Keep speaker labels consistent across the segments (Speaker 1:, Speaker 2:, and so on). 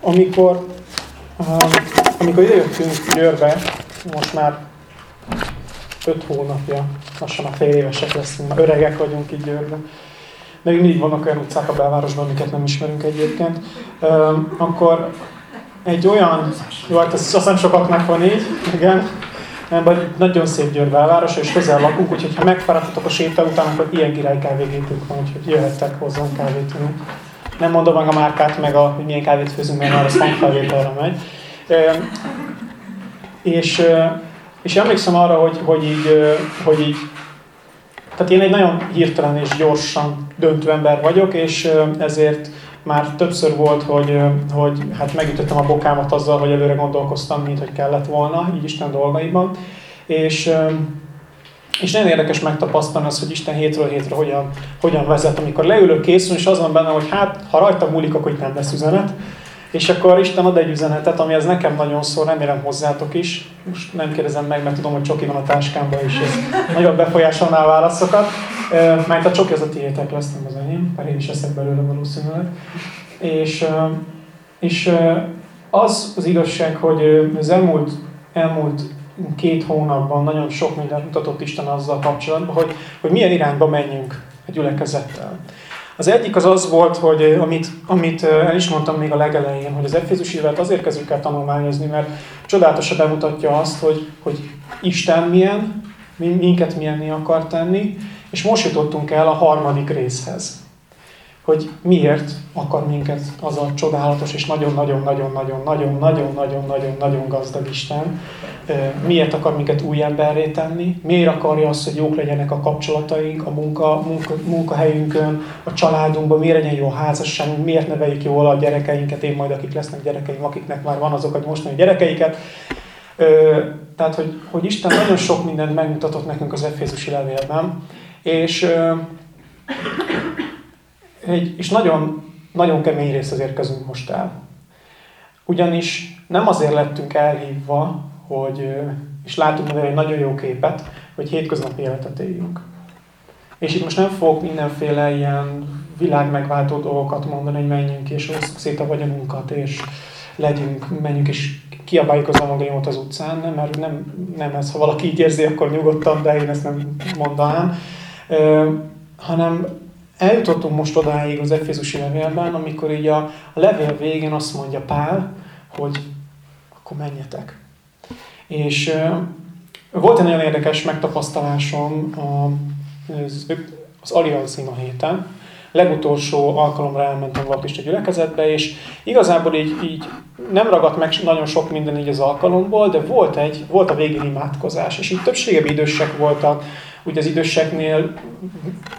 Speaker 1: Amikor, amikor idejöttünk Győrbe, most már öt hónapja, lassan a fél évesek leszünk, már öregek vagyunk itt Győrben. Még mindig vannak olyan utcák a belvárosban, amiket nem ismerünk egyébként. Akkor egy olyan, jó, hát azt hiszem sokaknak van így, igen, nem, vagy nagyon szép Győr belváros, és közel lakunk, úgyhogy ha megfáradtatok a séta után, akkor ilyen király kávégétünk van, úgyhogy jöhettek hozzánk kávét. Nem mondom meg a márkát, meg a, hogy milyen kávét főzünk, mert már az hangfelvételre megy. És, és emlékszem arra, hogy, hogy, így, hogy így tehát én egy nagyon hirtelen és gyorsan döntő ember vagyok, és ezért már többször volt, hogy, hogy hát megütöttem a bokámat azzal, hogy előre gondolkoztam, mint hogy kellett volna, így Isten dolgaiban. És, és nagyon érdekes megtapasztalni az, hogy Isten hétről hétre hogyan, hogyan vezet, amikor leülök készül, és az van benne, hogy hát, ha rajta múlik, akkor itt nem lesz üzenet. És akkor Isten ad egy üzenetet, ami ez nekem nagyon szól, remélem hozzátok is. Most nem kérdezem meg, mert tudom, hogy csoki van a táskámban, és ez nagyon befolyásolná a válaszokat. Mert a csoki az a tiétek lesz, nem az enyém, mert én is eszek belőle valószínűleg. És, és az az igazság, hogy az elmúlt, elmúlt két hónapban nagyon sok mindent mutatott Isten azzal kapcsolatban, hogy, hogy milyen irányba menjünk a gyülekezettel. Az egyik az az volt, hogy amit, amit el is mondtam még a legelején, hogy az Efézus évet azért kezdjük el tanulmányozni, mert csodálatosan bemutatja azt, hogy, hogy Isten milyen, minket milyenni akar tenni, és most jutottunk el a harmadik részhez hogy miért akar minket az a csodálatos és nagyon-nagyon-nagyon-nagyon-nagyon-nagyon-nagyon-nagyon gazdag Isten, miért akar minket új emberré tenni, miért akarja azt, hogy jók legyenek a kapcsolataink, a munka, munka, munkahelyünkön, a családunkban, miért legyen jó a házasságunk, miért neveljük jól a gyerekeinket, én majd akik lesznek gyerekeim, akiknek már van azok, hogy mostani gyerekeiket. Tehát, hogy, hogy Isten nagyon sok mindent megmutatott nekünk az Efézusi levélben, és egy, és nagyon, nagyon kemény részhez érkezünk most el. Ugyanis nem azért lettünk elhívva, hogy, és látunk meg egy nagyon jó képet, hogy hétköznapi életet éljünk. És itt most nem fogok mindenféle ilyen világ dolgokat mondani, hogy menjünk és osszuk szét a vagyonunkat, és legyünk, menjünk és kiabáljuk az evangéliumot az utcán, nem, mert nem, nem ez, ha valaki így érzi, akkor nyugodtan, de én ezt nem mondanám, hanem eljutottunk most odáig az Efézusi levélben, amikor így a, a levél végén azt mondja Pál, hogy akkor menjetek. És uh, volt egy nagyon érdekes megtapasztalásom a, az, az Alianzina héten. Legutolsó alkalomra elmentem Baptista gyülekezetbe, és igazából így, így nem ragadt meg nagyon sok minden így az alkalomból, de volt, egy, volt a végén imádkozás, és így többségebb idősek voltak, ugye az időseknél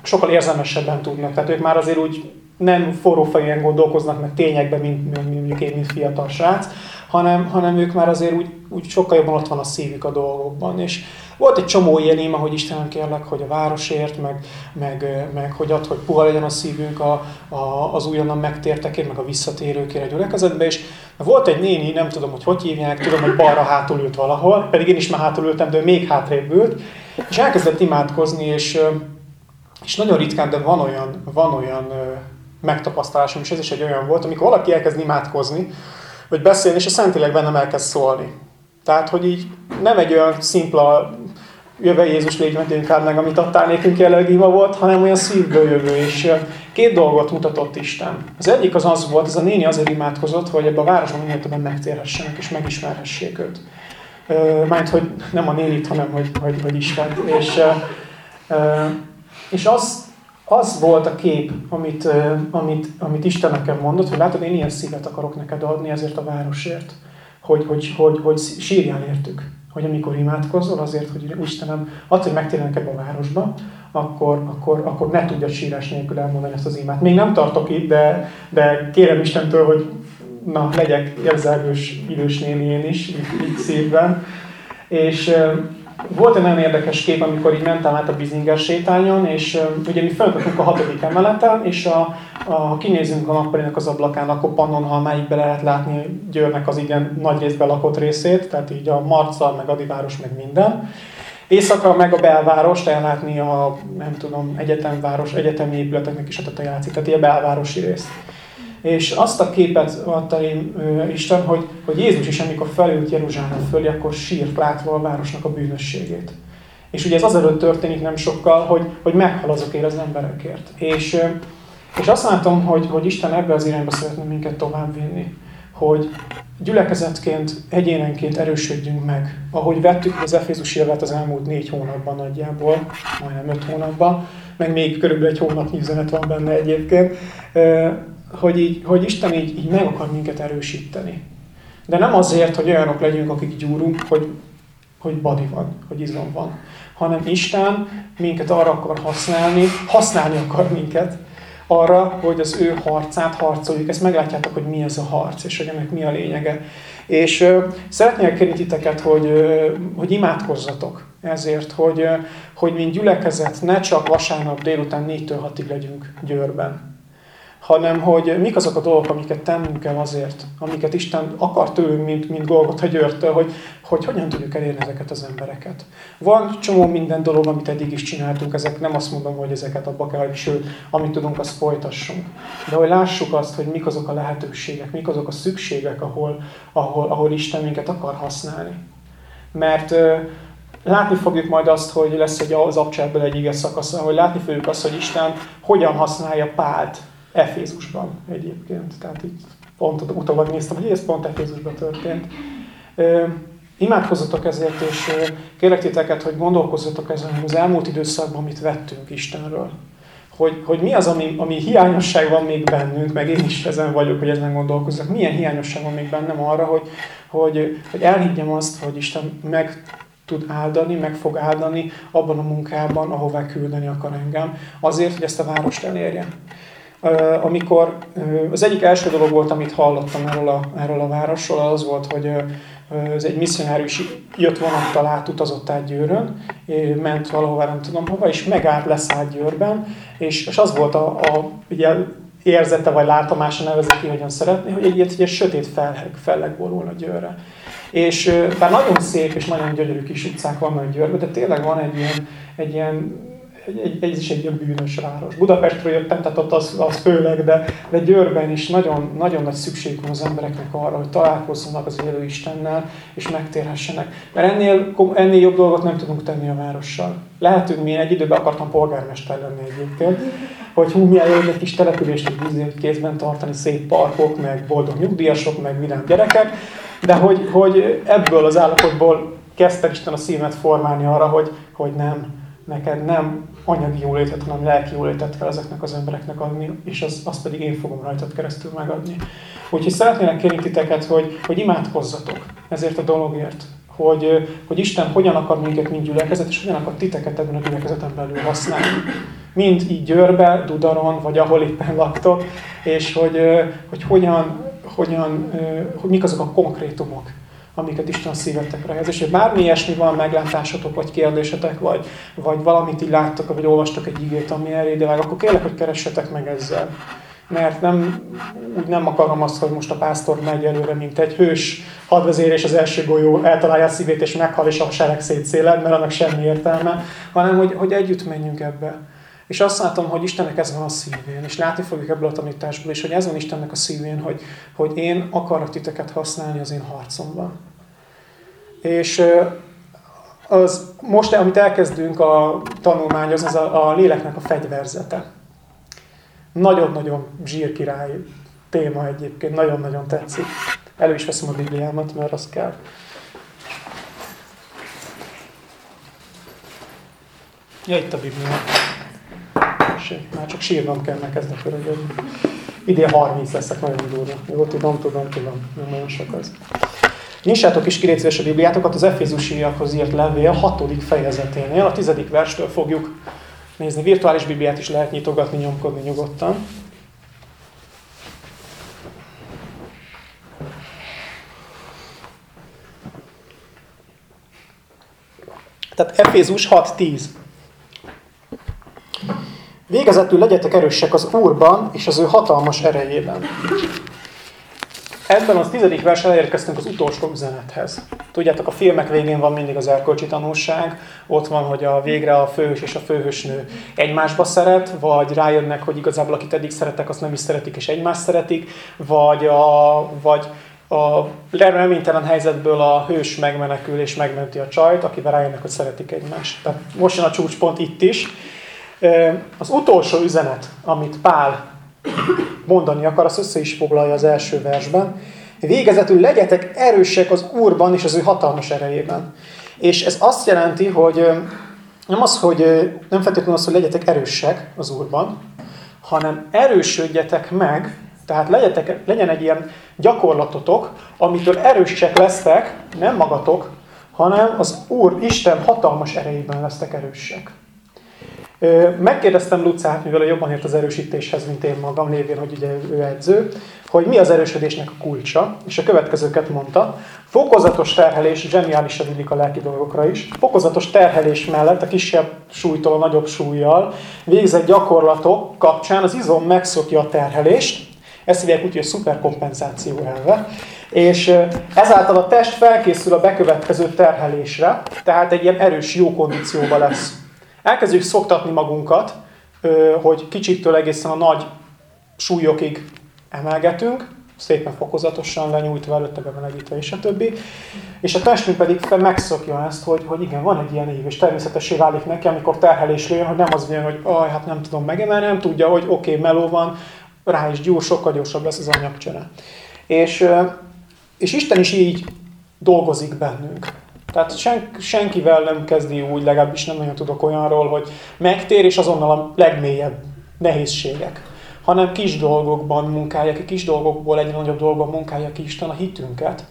Speaker 1: sokkal érzelmesebben tudnak. Tehát ők már azért úgy nem forró fején gondolkoznak meg tényekben, mint mondjuk én, mint fiatal srác, hanem, hanem ők már azért úgy, úgy sokkal jobban ott van a szívük a dolgokban. És volt egy csomó ilyen éma, hogy Istenem kérlek, hogy a városért, meg, meg, meg hogy ad, hogy puha legyen a szívünk a, a, az újonnan megtértekért, meg a visszatérőkért a gyülekezetbe, és volt egy néni, nem tudom, hogy hogy hívják, tudom, hogy balra hátul ült valahol, pedig én is már hátul ültem, de ő még hátrébb ült, és elkezdett imádkozni, és, és nagyon ritkán, de van olyan, van olyan megtapasztalásom, és ez is egy olyan volt, amikor valaki elkezd imádkozni, vagy beszélni, és a Szentileg bennem elkezd szólni. Tehát, hogy így nem egy olyan szimpla jöve Jézus légy meg, meg, amit adtál nékünk jelenleg volt, hanem olyan szívből jövő, és két dolgot mutatott Isten. Az egyik az az volt, ez a néni azért imádkozott, hogy ebbe a városban minél többen megtérhessenek, és megismerhessék őt. Mert hogy nem a nénit, hanem hogy, hogy, hogy Isten. És, és az, az volt a kép, amit, amit, amit Isten nekem mondott, hogy látod, én ilyen szívet akarok neked adni ezért a városért, hogy, hogy, hogy, hogy sírjál értük. Hogy amikor imádkozol azért, hogy Istenem, az, hogy megtérjenek ebbe a városba, akkor, akkor, akkor ne tudja sírás nélkül elmondani ezt az imát. Még nem tartok itt, de, de kérem Istentől, hogy na, legyek érzelgős idős néni én is, így, így szívben. És volt egy nagyon érdekes kép, amikor így mentem át a Bizinger sétányon, és ugye mi fölkötünk a hatodik emeleten, és a, a, kinézünk a nappalinak az ablakán, akkor Pannonhalmáig lehet látni Győrnek az igen nagy részben lakott részét, tehát így a Marccal, meg Adiváros, meg minden. Éjszaka meg a belvárost ellátni a, nem tudom, egyetemváros, egyetemi épületeknek is a tetején látszik, tehát a belvárosi rész. És azt a képet adta én Isten, hogy, hogy Jézus is, amikor felült Jeruzsálem fölé, akkor sírt látva a városnak a bűnösségét. És ugye ez azelőtt történik nem sokkal, hogy, hogy meghal azokért az emberekért. És, és azt látom, hogy, hogy Isten ebbe az irányba szeretne minket tovább vinni. Hogy gyülekezetként, egyénenként erősödjünk meg. Ahogy vettük az Efézus évet az elmúlt négy hónapban nagyjából, majdnem öt hónapban, meg még körülbelül egy hónapnyi üzenet van benne egyébként, hogy, így, hogy Isten így, így meg akar minket erősíteni. De nem azért, hogy olyanok legyünk, akik gyúrunk, hogy, hogy badi van, hogy izom van, hanem Isten minket arra akar használni, használni akar minket, arra, hogy az ő harcát harcoljuk. Ezt meglátjátok, hogy mi ez a harc, és hogy ennek mi a lényege. És ö, szeretnék kérni titeket, hogy, ö, hogy imádkozzatok ezért, hogy, ö, hogy mint gyülekezet ne csak vasárnap délután 4-től 6-ig legyünk Győrben, hanem hogy mik azok a dolgok, amiket tennünk kell azért, amiket Isten akar tőlünk, mint, mint a Győrtől, hogy, hogy hogyan tudjuk elérni ezeket az embereket. Van csomó minden dolog, amit eddig is csináltunk, ezek nem azt mondom, hogy ezeket abba kell, hogy sőt, amit tudunk, azt folytassunk. De hogy lássuk azt, hogy mik azok a lehetőségek, mik azok a szükségek, ahol, ahol, ahol Isten minket akar használni. Mert látni fogjuk majd azt, hogy lesz egy az abcsából egy ige szakasz, hogy látni fogjuk azt, hogy Isten hogyan használja Pált Efézusban egyébként. Tehát így pont utólag néztem, hogy ez pont Efézusban történt. Imádkozzatok ezért, és kérlek titeket, hogy gondolkozzatok ezen az elmúlt időszakban, amit vettünk Istenről. Hogy, hogy mi az, ami, ami hiányosság van még bennünk, meg én is ezen vagyok, hogy ezen gondolkozzak. Milyen hiányosság van még bennem arra, hogy, hogy, hogy elhiggyem azt, hogy Isten meg tud áldani, meg fog áldani abban a munkában, ahová küldeni akar engem, azért, hogy ezt a várost elérje amikor az egyik első dolog volt, amit hallottam erről a, erről a városról, az volt, hogy ez egy misszionárius jött vonattal át, utazott át Győrön, ment valahová, nem tudom hova, és megállt, leszállt Győrben, és, és az volt a, a ugye, érzete vagy látomása nevezett ki, hogyan szeretné, hogy egy egy, egy sötét felleg, felleg borulna Győrre. És bár nagyon szép és nagyon gyönyörű kis utcák vannak Győrben, de tényleg van egy ilyen, egy ilyen egy, egy, is egy ilyen bűnös város. Budapestről jöttem, tehát ott az, az főleg, de, de Győrben is nagyon, nagyon nagy szükség van az embereknek arra, hogy találkozzanak az élő Istennel, és megtérhessenek. Mert ennél, ennél jobb dolgot nem tudunk tenni a várossal. Lehetünk mi, egy időben akartam polgármester lenni egyébként, hogy hú, milyen jó, egy kis települést egy kézben tartani, szép parkok, meg boldog nyugdíjasok, meg vidám gyerekek, de hogy, hogy ebből az állapotból kezdte Isten a szívet formálni arra, hogy, hogy nem, neked nem anyagi jólétet, hanem lelki jólétet kell ezeknek az embereknek adni, és az, azt pedig én fogom rajtad keresztül megadni. Úgyhogy szeretnélek kérni titeket, hogy, hogy imádkozzatok ezért a dologért, hogy, hogy Isten hogyan akar minket, mint gyülekezet, és hogyan akar titeket ebben a gyülekezeten belül használni. Mind így Győrbe, Dudaron, vagy ahol éppen laktok, és hogy, hogy hogyan, hogyan, hogy mik azok a konkrétumok, amiket Isten szívetekre helyez. És hogy bármi ilyesmi van, meglátásotok, vagy kérdésetek, vagy, vagy valamit így láttok, vagy olvastok egy igét, ami erre ide akkor kérlek, hogy keressetek meg ezzel. Mert nem, úgy nem akarom azt, hogy most a pásztor megy előre, mint egy hős hadvezér, és az első golyó eltalálja a szívét, és meghal, és a sereg szétszéled, mert annak semmi értelme, hanem hogy, hogy együtt menjünk ebbe. És azt látom, hogy Istennek ez van a szívén, és látni fogjuk ebből a tanításból is, hogy ez van Istennek a szívén, hogy, hogy én akarok titeket használni az én harcomban. És az most, amit elkezdünk a tanulmányozni, az a, a léleknek a fegyverzete. Nagyon-nagyon zsírkirály téma egyébként, nagyon-nagyon tetszik. Elő is veszem a Bibliámat, mert az kell. Ja, itt a Biblia. Már csak sírnom kell, mert kezdek örögödni. Idén 30 leszek, nagyon durva. Jó, tudom, tudom, tudom. Nem nagyon sok az. Nyissátok is kirétszés a Bibliátokat az Efézusiakhoz írt levél hatodik fejezeténél. A tizedik verstől fogjuk nézni. Virtuális Bibliát is lehet nyitogatni, nyomkodni nyugodtan. Tehát Efézus 6.10. Végezetül legyetek erősek az Úrban és az ő hatalmas erejében. ebben az tizedik vers elérkeztünk az utolsó üzenethez. Tudjátok, a filmek végén van mindig az erkölcsi tanulság, ott van, hogy a végre a főhős és a főhősnő egymásba szeret, vagy rájönnek, hogy igazából akit eddig szeretek, azt nem is szeretik, és egymást szeretik, vagy a, vagy a reménytelen helyzetből a hős megmenekül és megmenti a csajt, akivel rájönnek, hogy szeretik egymást. Tehát most jön a csúcspont itt is. Az utolsó üzenet, amit Pál mondani akar, azt össze is foglalja az első versben. Végezetül legyetek erősek az Úrban és az ő hatalmas erejében. És ez azt jelenti, hogy nem az, hogy nem feltétlenül az, hogy legyetek erősek az Úrban, hanem erősödjetek meg, tehát legyetek, legyen egy ilyen gyakorlatotok, amitől erősek lesztek, nem magatok, hanem az Úr, Isten hatalmas erejében lesztek erősek. Megkérdeztem Lucát, mivel jobban ért az erősítéshez, mint én magam, lévén, hogy ugye ő edző, hogy mi az erősödésnek a kulcsa, és a következőket mondta. Fokozatos terhelés zseniálisan illik a lelki dolgokra is. Fokozatos terhelés mellett a kisebb súlytól a nagyobb súlyjal végzett gyakorlatok kapcsán az izom megszokja a terhelést, ezt hívják úgy, hogy a szuperkompenzáció elve, és ezáltal a test felkészül a bekövetkező terhelésre, tehát egy ilyen erős, jó kondícióba lesz. Elkezdjük szoktatni magunkat, hogy kicsiktől egészen a nagy súlyokig emelgetünk, szépen fokozatosan lenyújtva, előtte bemelegítve és a többi. És a testünk pedig megszokja ezt, hogy, hogy igen, van egy ilyen év, és természetesen válik neki, amikor terhelés jön, hogy nem az jön, hogy aj, hát nem tudom megemelni, nem tudja, hogy oké, okay, meló van, rá is gyúr, sokkal gyorsabb lesz az anyagcsere. És, és Isten is így dolgozik bennünk. Tehát sen, senkivel nem kezdi úgy, legalábbis nem nagyon tudok olyanról, hogy megtér, és azonnal a legmélyebb nehézségek. Hanem kis dolgokban munkálja ki, kis dolgokból egy nagyobb dolgokban munkálja ki Isten a hitünket.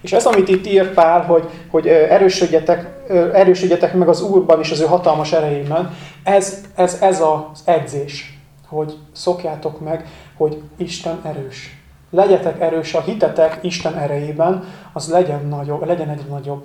Speaker 1: És ez, amit itt ír Pál, hogy, hogy erősödjetek, erősödjetek meg az Úrban és az ő hatalmas erejében, ez, ez, ez az edzés, hogy szokjátok meg, hogy Isten erős. Legyetek erős, a hitetek Isten erejében, az legyen, nagyobb, legyen egy nagyobb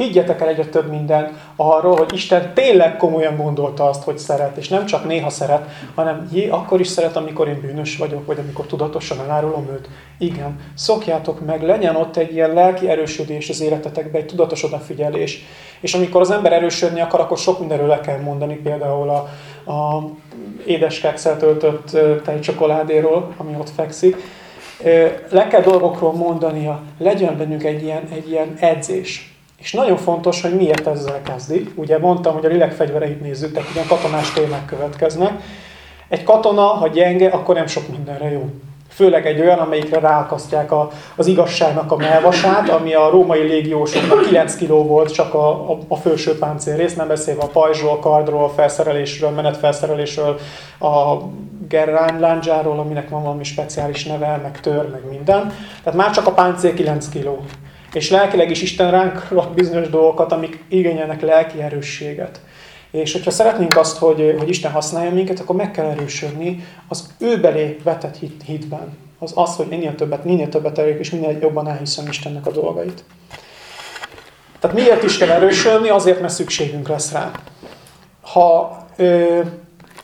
Speaker 1: Higgyetek el egyre több minden arról, hogy Isten tényleg komolyan gondolta azt, hogy szeret, és nem csak néha szeret, hanem jé, akkor is szeret, amikor én bűnös vagyok, vagy amikor tudatosan elárulom őt. Igen, szokjátok meg, legyen ott egy ilyen lelki erősödés az életetekbe, egy tudatos odafigyelés. És amikor az ember erősödni akar, akkor sok mindenről le kell mondani, például a, a édes kekszel töltött tejcsokoládéról, ami ott fekszik. Le kell dolgokról mondania, legyen bennünk egy ilyen, egy ilyen edzés és nagyon fontos, hogy miért ezzel kezdi. Ugye mondtam, hogy a lélek fegyvereit nézzük, tehát ilyen katonás témák következnek. Egy katona, ha gyenge, akkor nem sok mindenre jó. Főleg egy olyan, amelyikre ráakasztják a, az igazságnak a melvasát, ami a római légiósoknak 9 kg volt csak a, a, a felső páncélrész, nem beszélve a pajzsról, kardról, a felszerelésről, menetfelszerelésről, a gerrán aminek van valami speciális neve, meg tör, meg minden. Tehát már csak a páncél 9 kg. És lelkileg is Isten ránk rak bizonyos dolgokat, amik igényelnek lelki erősséget. És hogyha szeretnénk azt, hogy, hogy Isten használja minket, akkor meg kell erősödni az ő belé vetett hit, hitben. Az az, hogy minél többet, minél többet erők, és minél jobban elhiszem Istennek a dolgait. Tehát miért is kell erősödni? Azért, mert szükségünk lesz rá. Ha ö,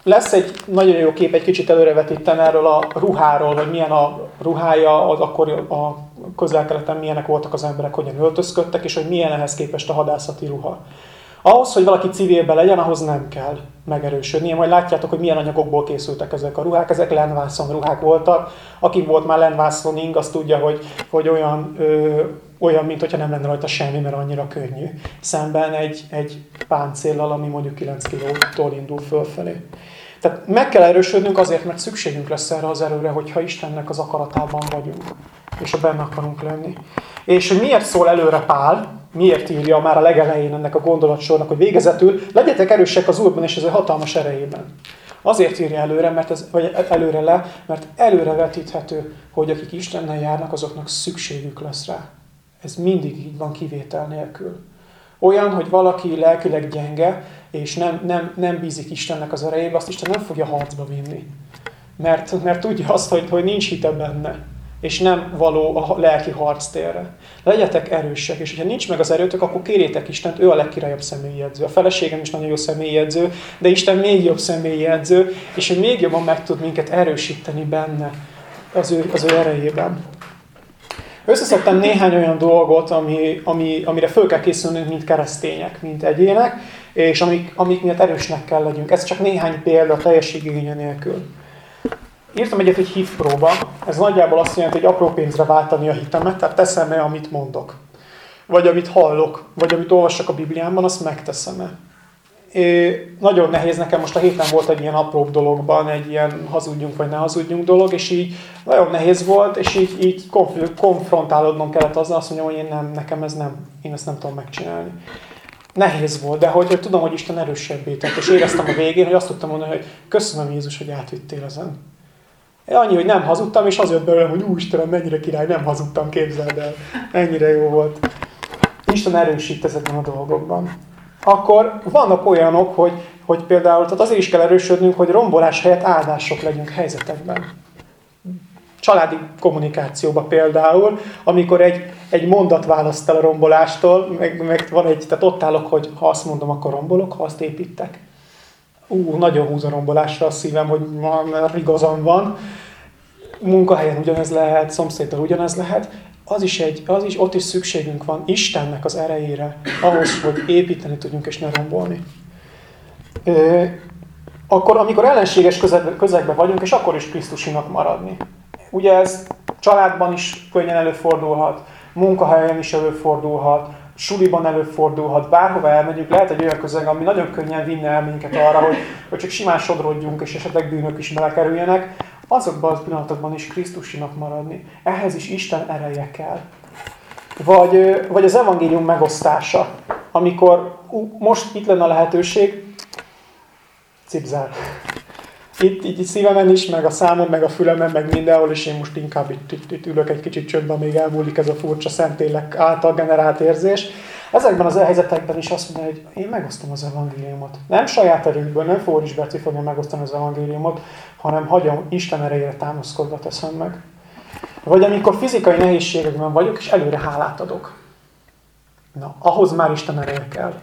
Speaker 1: lesz egy nagyon jó kép, egy kicsit előrevetítem erről a ruháról, hogy milyen a ruhája, az akkor a közel-keleten milyenek voltak az emberek, hogyan öltözködtek, és hogy milyen ehhez képest a hadászati ruha. Ahhoz, hogy valaki civilbe legyen, ahhoz nem kell megerősödnie. Majd látjátok, hogy milyen anyagokból készültek ezek a ruhák. Ezek lenvászon ruhák voltak. Aki volt már lenvászoning, az tudja, hogy, hogy olyan, ö, olyan, mint hogyha nem lenne rajta semmi, mert annyira könnyű. Szemben egy, egy páncéllal, ami mondjuk 9 kilótól indul fölfelé. Tehát meg kell erősödnünk azért, mert szükségünk lesz erre az erőre, hogyha Istennek az akaratában vagyunk, és a benne akarunk lenni. És hogy miért szól előre Pál, miért írja már a legelején ennek a gondolatsornak, hogy végezetül legyetek erősek az Úrban és az ő hatalmas erejében. Azért írja előre, mert ez, vagy előre le, mert előre vetíthető, hogy akik Istennel járnak, azoknak szükségük lesz rá. Ez mindig így van kivétel nélkül. Olyan, hogy valaki lelkileg gyenge, és nem, nem, nem bízik Istennek az erejébe, azt Isten nem fogja harcba vinni. Mert, mert tudja azt, hogy, hogy nincs hite benne, és nem való a lelki harctérre. Legyetek erősek, és hogyha nincs meg az erőtök, akkor kérjétek Istent, ő a legkirályabb személyjegyző. A feleségem is nagyon jó személyjegyző, de Isten még jobb személyjegyző, és még jobban meg tud minket erősíteni benne az ő, az ő erejében. Összeszedtem néhány olyan dolgot, ami, ami, amire föl kell készülnünk, mint keresztények, mint egyének, és amik, amik miatt erősnek kell legyünk. Ez csak néhány példa teljességigénye nélkül. Írtam egyet egy hívpróba, ez nagyjából azt jelenti, hogy apró pénzre váltani a hitemet, tehát teszem-e, amit mondok. Vagy amit hallok, vagy amit olvasok a Bibliámban, azt megteszem-e. Nagyon nehéz nekem, most a héten volt egy ilyen apróbb dologban, egy ilyen hazudjunk vagy ne hazudjunk dolog, és így nagyon nehéz volt, és így, így konfrontálódnom kellett azzal, azt mondjam, hogy én nem, nekem ez nem, én ezt nem tudom megcsinálni. Nehéz volt, de hogy, hogy tudom, hogy Isten erősebbé tett, és éreztem a végén, hogy azt tudtam mondani, hogy köszönöm Jézus, hogy átvittél ezen. Annyi, hogy nem hazudtam, és az jött belőlem, hogy Úristen, mennyire király, nem hazudtam, képzeld el. Ennyire jó volt. Isten erősít ezekben a dolgokban. Akkor vannak olyanok, hogy, hogy például, tehát azért is kell erősödnünk, hogy rombolás helyett áldások legyünk helyzetekben. Családi kommunikációban például, amikor egy, egy mondat választ el a rombolástól, meg, meg van egy, tehát ott állok, hogy ha azt mondom, akkor rombolok, ha azt építek. Ú, nagyon húz a rombolásra a szívem, hogy igazam van. Munkahelyen ugyanez lehet, szomszéddal ugyanez lehet. Az is, egy, az is, ott is szükségünk van Istennek az erejére, ahhoz, hogy építeni tudjunk és ne rombolni. Akkor, amikor ellenséges közeg, közegben vagyunk, és akkor is Krisztusinak maradni. Ugye ez családban is könnyen előfordulhat, munkahelyen is előfordulhat, suliban előfordulhat, bárhova elmegyünk, lehet egy olyan közeg, ami nagyon könnyen vinne el minket arra, hogy, hogy csak simán sodrodjunk, és esetleg bűnök is belekerüljenek, azokban az pillanatokban is Krisztusinak maradni. Ehhez is Isten ereje kell. Vagy, vagy az evangélium megosztása, amikor most itt lenne a lehetőség, cipzár. Itt, így szívemen is, meg a számom, meg a fülemen, meg mindenhol, és én most inkább itt, itt, itt ülök egy kicsit csöndben, még elmúlik ez a furcsa szentélek által generált érzés. Ezekben az helyzetekben is azt mondja, hogy én megosztom az evangéliumot. Nem saját erőkből, nem Fóris Berci fogja megosztani az evangéliumot, hanem hagyom Isten erejére támaszkodva teszem meg. Vagy amikor fizikai nehézségekben vagyok, és előre hálát adok. Na, ahhoz már Isten ereje kell.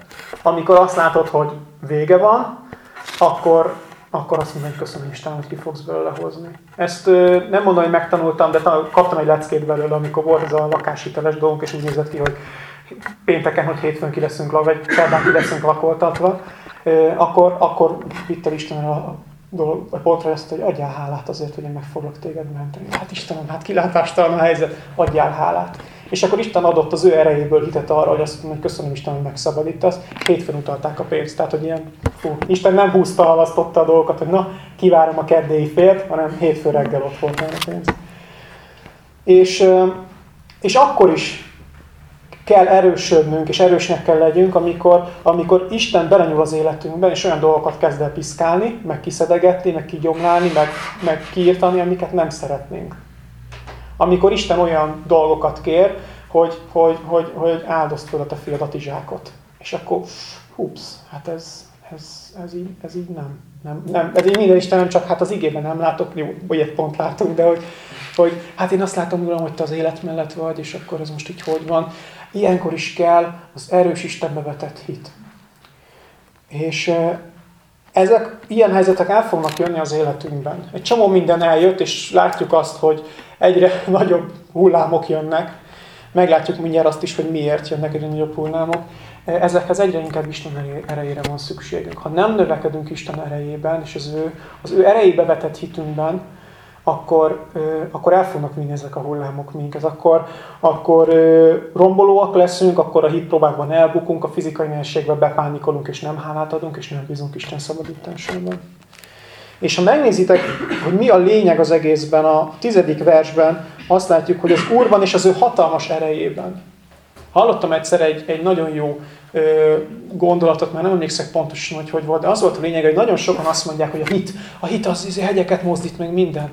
Speaker 1: Amikor azt látod, hogy vége van, akkor akkor azt mondom, hogy köszönöm Isten, hogy ki fogsz belőle hozni. Ezt nem mondom, hogy megtanultam, de kaptam egy leckét belőle, amikor volt ez a lakáshiteles dolgunk, és úgy nézett ki, hogy pénteken, hogy hétfőn ki leszünk, vagy szerdán ki leszünk lakoltatva, akkor, akkor vitt el Isten a dolog, a pontra ezt, hogy adjál hálát azért, hogy én meg foglak téged menteni. Hát Istenem, hát kilátástalan a helyzet, adjál hálát. És akkor Isten adott az ő erejéből hitet arra, hogy azt mondja, hogy köszönöm Isten, hogy megszabadítasz. Hétfőn utalták a pénzt. Tehát, hogy ilyen, fú, Isten nem húzta, halasztotta a dolgokat, hogy na, kivárom a keddéi félt, hanem hétfő reggel ott volt a pénz. És, és akkor is kell erősödnünk, és erősnek kell legyünk, amikor, amikor Isten belenyúl az életünkben, és olyan dolgokat kezd el piszkálni, meg kiszedegetni, meg kigyomlálni, meg, meg kiírtani, amiket nem szeretnénk. Amikor Isten olyan dolgokat kér, hogy, hogy, hogy, hogy áldozd fel a fiadat zsákot. És akkor, hups, hát ez, ez, ez, így, ez így nem. nem, nem. Ez így minden Istenem, csak hát az igében nem látok, jó, egy pont látunk, de hogy, hogy hát én azt látom, hogy te az élet mellett vagy, és akkor ez most így hogy van. Ilyenkor is kell az erős Istenbe vetett hit. És ezek, ilyen helyzetek el fognak jönni az életünkben. Egy csomó minden eljött, és látjuk azt, hogy egyre nagyobb hullámok jönnek. Meglátjuk mindjárt azt is, hogy miért jönnek egyre nagyobb hullámok. Ezekhez egyre inkább Isten erejére van szükségünk. Ha nem növekedünk Isten erejében, és az ő, az ő erejébe vetett hitünkben, akkor, akkor el fognak vinni ezek a hullámok minket, akkor, akkor rombolóak leszünk, akkor a hitpróbákban elbukunk, a fizikai nehézségben bepánikolunk, és nem hálát adunk, és nem bízunk Isten szabadításában. És ha megnézitek, hogy mi a lényeg az egészben, a tizedik versben azt látjuk, hogy az Úr van és az ő hatalmas erejében. Hallottam egyszer egy, egy nagyon jó ö, gondolatot, már nem emlékszek pontosan, hogy hogy volt, de az volt a lényeg, hogy nagyon sokan azt mondják, hogy a hit, a hit az, az hegyeket mozdít meg minden.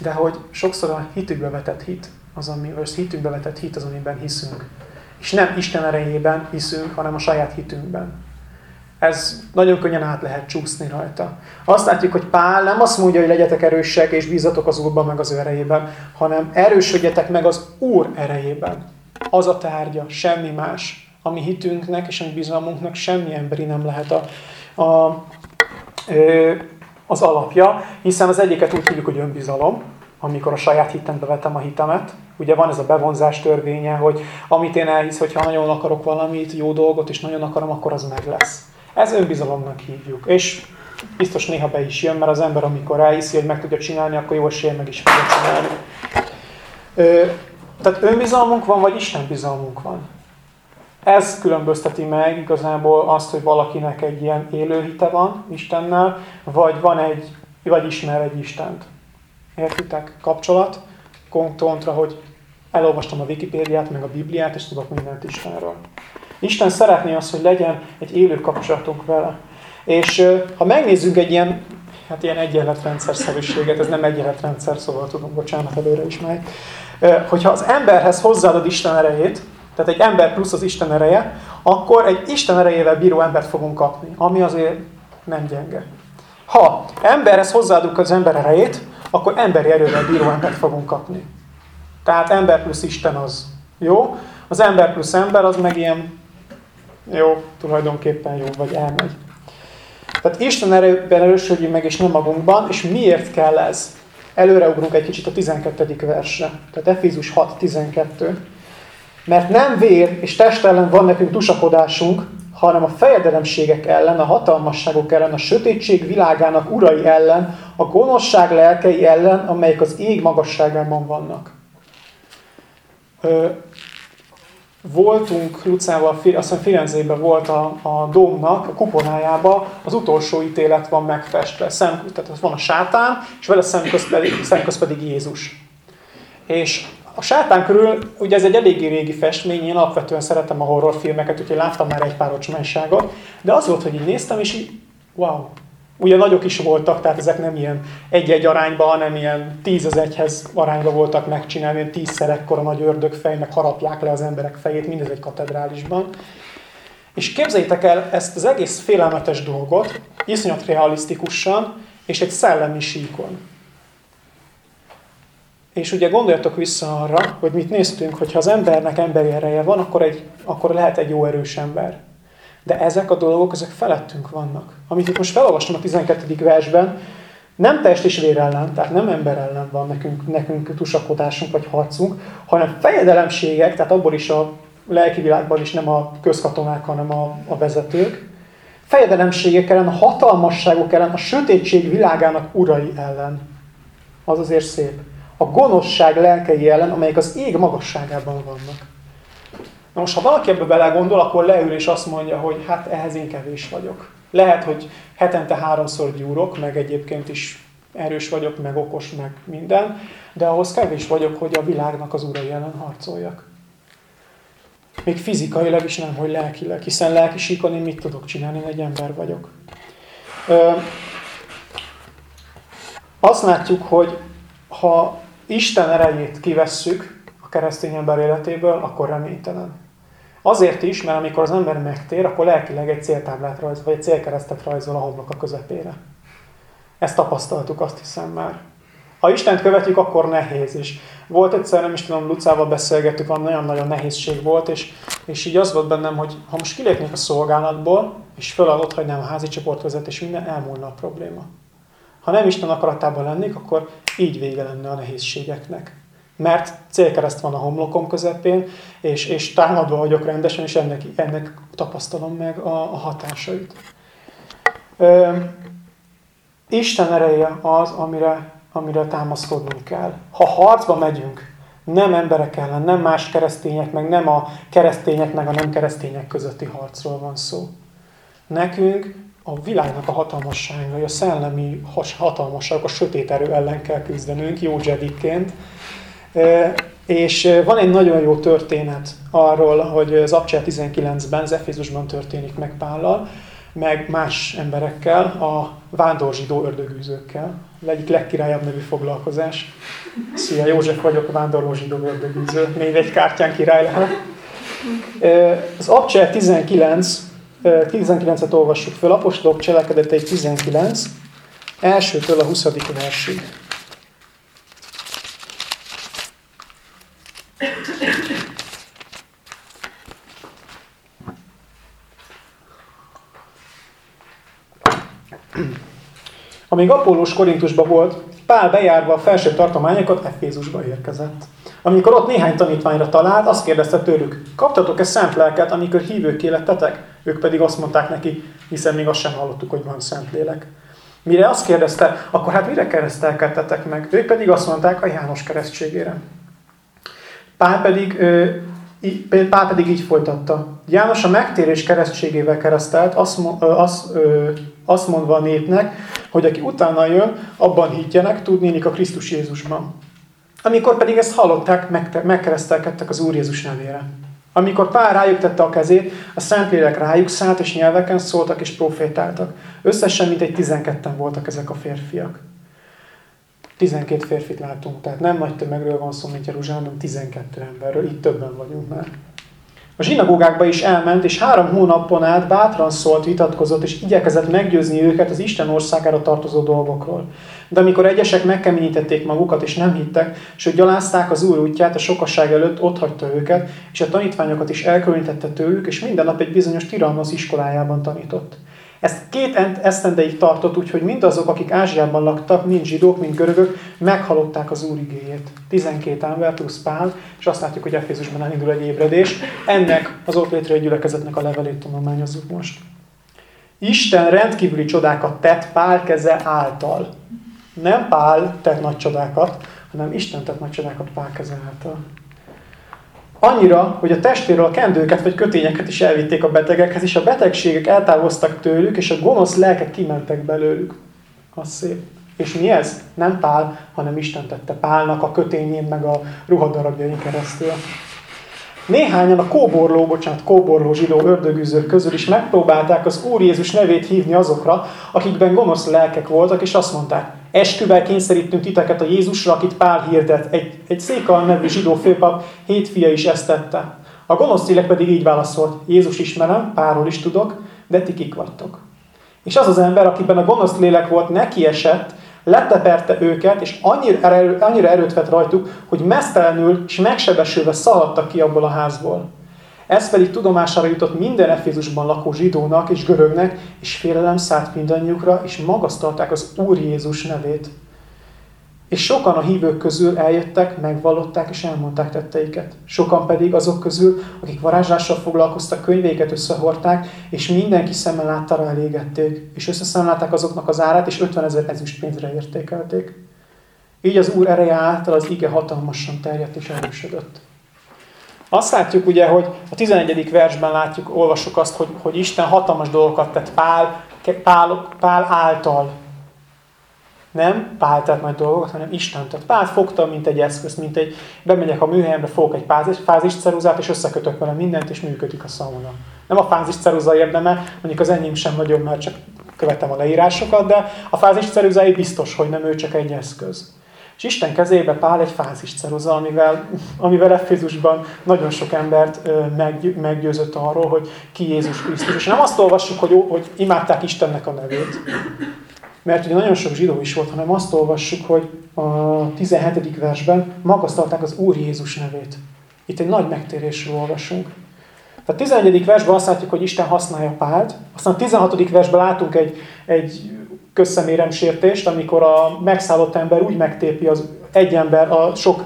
Speaker 1: De hogy sokszor a hitükbe vetett hit, az, ami, az hitünkbe vetett hit az, amiben hiszünk. És nem Isten erejében hiszünk, hanem a saját hitünkben. Ez nagyon könnyen át lehet csúszni rajta. Azt látjuk, hogy Pál nem azt mondja, hogy legyetek erősek és bízatok az Úrban meg az ő erejében, hanem erősödjetek meg az Úr erejében. Az a tárgya, semmi más ami hitünknek és a mi bizalmunknak semmi emberi nem lehet a, a, az alapja, hiszen az egyiket úgy hívjuk, hogy önbizalom, amikor a saját hitembe vetem a hitemet. Ugye van ez a bevonzás törvénye, hogy amit én elhisz, hogyha nagyon akarok valamit, jó dolgot, és nagyon akarom, akkor az meg lesz. Ez önbizalomnak hívjuk. És biztos néha be is jön, mert az ember, amikor elhiszi, hogy meg tudja csinálni, akkor jó esélye meg is fogja csinálni. Tehát önbizalmunk van, vagy Isten bizalmunk van. Ez különbözteti meg igazából azt, hogy valakinek egy ilyen élő hite van Istennel, vagy van egy, vagy ismer egy Istent. Értitek? Kapcsolat. Kontra, hogy elolvastam a Wikipédiát, meg a Bibliát, és tudok mindent Istenről. Isten szeretné azt, hogy legyen egy élő kapcsolatunk vele. És ha megnézzük egy ilyen, hát ilyen egyenletrendszer-szerűséget, ez nem egyenletrendszer, szóval tudom, bocsánat, előre is meg. Hogyha az emberhez hozzáadod Isten erejét, tehát egy ember plusz az Isten ereje, akkor egy Isten erejével bíró embert fogunk kapni, ami azért nem gyenge. Ha emberhez hozzáadjuk az ember erejét, akkor emberi erővel bíró embert fogunk kapni. Tehát ember plusz Isten az jó, az ember plusz ember az meg ilyen jó, tulajdonképpen jó, vagy elmegy. Tehát Isten erőben erősödjünk meg, és nem magunkban, és miért kell ez? Előreugrunk egy kicsit a 12. versre. Tehát Efézus 6, 12. Mert nem vér és test ellen van nekünk tusakodásunk, hanem a fejedelemségek ellen, a hatalmasságok ellen, a sötétség világának urai ellen, a gonoszság lelkei ellen, amelyek az ég magasságában vannak. Voltunk Lucával, azt hiszem Firenzében volt a, a Dómnak, a kuponájába, az utolsó ítélet van megfestve. Szem, tehát van a sátán, és vele szemköz pedig, szemköz pedig Jézus. És a sátán körül, ugye ez egy eléggé régi festmény, én alapvetően szeretem a horrorfilmeket, úgyhogy láttam már egy pár ocsmányságot, de az volt, hogy így néztem, és így, wow. Ugye nagyok is voltak, tehát ezek nem ilyen egy-egy arányban, hanem ilyen tíz az egyhez arányban voltak megcsinálni, ilyen tízszer ekkora nagy ördögfej, meg harapják le az emberek fejét, mindez egy katedrálisban. És képzeljétek el ezt az egész félelmetes dolgot, iszonyat realisztikusan, és egy szellemi síkon. És ugye gondoljatok vissza arra, hogy mit néztünk, hogy ha az embernek emberi ereje van, akkor, egy, akkor lehet egy jó erős ember. De ezek a dolgok, ezek felettünk vannak. Amit itt most felolvastam a 12. versben, nem test és vér ellen, tehát nem ember ellen van nekünk, nekünk tusakodásunk vagy harcunk, hanem fejedelemségek, tehát abból is a lelki világban is nem a közkatonák, hanem a, a vezetők, fejedelemségek ellen, a hatalmasságok ellen, a sötétség világának urai ellen. Az azért szép a gonoszság lelkei ellen, amelyek az ég magasságában vannak. Na most, ha valaki ebbe belegondol, akkor leül és azt mondja, hogy hát ehhez én kevés vagyok. Lehet, hogy hetente háromszor gyúrok, meg egyébként is erős vagyok, meg okos, meg minden, de ahhoz kevés vagyok, hogy a világnak az urai ellen harcoljak. Még fizikailag is nem, hogy lelkileg, hiszen lelki síkon én mit tudok csinálni, én egy ember vagyok. Ö, azt látjuk, hogy ha Isten erejét kivesszük a keresztény ember életéből, akkor reménytelen. Azért is, mert amikor az ember megtér, akkor lelkileg egy céltáblát rajzol, vagy egy célkeresztet rajzol a homlok a közepére. Ezt tapasztaltuk, azt hiszem már. Ha Istent követjük, akkor nehéz. És volt egyszer, nem is tudom, Lucával beszélgettük, van nagyon-nagyon nehézség volt, és, és így az volt bennem, hogy ha most kilépnék a szolgálatból, és föladott, nem a házi csoportvezetés, minden elmúlna a probléma. Ha nem Isten akaratában lennék, akkor így vége lenne a nehézségeknek. Mert célkereszt van a homlokom közepén, és, és támadva vagyok rendesen, és ennek, ennek tapasztalom meg a, a hatásait. Ö, Isten ereje az, amire, amire támaszkodnunk kell. Ha harcba megyünk, nem emberek ellen, nem más keresztények, meg nem a keresztények, meg a nem keresztények közötti harcról van szó. Nekünk a világnak a hatalmassága, a szellemi hatalmasság, a sötét erő ellen kell küzdenünk, jó zsedikként. És van egy nagyon jó történet arról, hogy az Abcsel 19-ben, az Efézusban történik meg Pállal, meg más emberekkel, a vándor-zsidó ördögűzőkkel. Egyik legkirályabb nevű foglalkozás. Szia, József vagyok, vándorló zsidó ördögűző. Még egy kártyán király lehet. Az Abcsel 19 19-et olvassuk föl, Apostolok cselekedetei 19, elsőtől a 20. versig. Amíg Apollós Korintusban volt, Pál bejárva a felső tartományokat Efézusba érkezett. Amikor ott néhány tanítványra talált, azt kérdezte tőlük, kaptatok-e szent lelket, amikor hívők lettetek? Ők pedig azt mondták neki, hiszen még azt sem hallottuk, hogy van szent lélek. Mire azt kérdezte, akkor hát mire keresztelkedtetek meg? Ők pedig azt mondták a János keresztségére. Pál pedig, Pál pedig így folytatta. János a megtérés keresztségével keresztelt, azt, azt, azt mondva a népnek, hogy aki utána jön, abban higgyenek, tudnélik a Krisztus Jézusban. Amikor pedig ezt hallották, megkeresztelkedtek az Úr Jézus nevére. Amikor Pál rájuk tette a kezét, a Szentlélek rájuk szállt, és nyelveken szóltak és profétáltak. Összesen mintegy 12-en voltak ezek a férfiak. 12 férfit látunk, tehát nem nagy tömegről van szó, mint Jeruzsálemben, 12 emberről, itt többen vagyunk már. A zsinagógákba is elment, és három hónapon át bátran szólt, vitatkozott, és igyekezett meggyőzni őket az Isten országára tartozó dolgokról. De amikor egyesek megkeményítették magukat, és nem hittek, hogy gyalázták az új útját, a sokasság előtt ott hagyta őket, és a tanítványokat is elkülönítette tőlük, és minden nap egy bizonyos tirannosz iskolájában tanított. Ezt két esztendeig tartott, úgyhogy mindazok, akik Ázsiában laktak, mind zsidók, mind görögök, meghallották az Úr igéjét. 12 ember plusz Pál, és azt látjuk, hogy Efézusban elindul egy ébredés. Ennek az ott létre gyülekezetnek a levelét tanulmányozzuk most. Isten rendkívüli csodákat tett Pál keze által. Nem Pál tett nagy csodákat, hanem Isten tett nagy csodákat Pál keze által. Annyira, hogy a testéről a kendőket vagy kötényeket is elvitték a betegekhez, és a betegségek eltávoztak tőlük, és a gonosz lelkek kimentek belőlük. Az szép. És mi ez? Nem Pál, hanem Isten tette Pálnak a kötényén, meg a ruhadarabjain keresztül. Néhányan a kóborló, bocsánat, kóborló zsidó ördögűzők közül is megpróbálták az Úr Jézus nevét hívni azokra, akikben gonosz lelkek voltak, és azt mondták, esküvel kényszerítünk titeket a Jézusra, akit Pál hirdet. Egy, egy Székal nevű zsidó főpap hét fia is ezt tette. A gonosz lélek pedig így válaszolt, Jézus ismerem, Pálról is tudok, de ti kik vagytok. És az az ember, akiben a gonosz lélek volt, neki esett, leteperte őket, és annyira, erő, annyira erőt vett rajtuk, hogy mesztelenül és megsebesülve szaladtak ki abból a házból. Ez pedig tudomására jutott minden Efézusban lakó zsidónak és görögnek, és félelem szállt mindannyiukra, és magasztalták az Úr Jézus nevét. És sokan a hívők közül eljöttek, megvallották és elmondták tetteiket. Sokan pedig azok közül, akik varázslással foglalkoztak, könyveiket összehordták, és mindenki szemmel láttára elégették, és összeszámlálták azoknak az árát, és 50 ezer ezüst pénzre értékelték. Így az Úr ereje által az ige hatalmasan terjedt és erősödött. Azt látjuk ugye, hogy a 11. versben látjuk, olvasok azt, hogy, hogy Isten hatalmas dolgokat tett Pál, Pál, Pál által. Nem Pál tett nagy dolgokat, hanem Isten tett. Pál fogta, mint egy eszköz, mint egy, bemegyek a műhelyembe, fogok egy fázis, fázis és összekötök vele mindent, és működik a szauna. Nem a fázis ceruza érdeme, mondjuk az enyém sem nagyobb, mert csak követem a leírásokat, de a fázis ceruzái biztos, hogy nem ő csak egy eszköz. És Isten kezébe Pál egy fázis ceruza, amivel, amivel Efézusban nagyon sok embert meggyőzött arról, hogy ki Jézus Krisztus. És nem azt olvassuk, hogy, hogy imádták Istennek a nevét, mert ugye nagyon sok zsidó is volt, hanem azt olvassuk, hogy a 17. versben magasztalták az Úr Jézus nevét. Itt egy nagy megtérésről olvasunk. A 11. versben azt látjuk, hogy Isten használja Pált, aztán a 16. versben látunk egy, egy sértést, amikor a megszállott ember úgy megtépi az egy ember a sok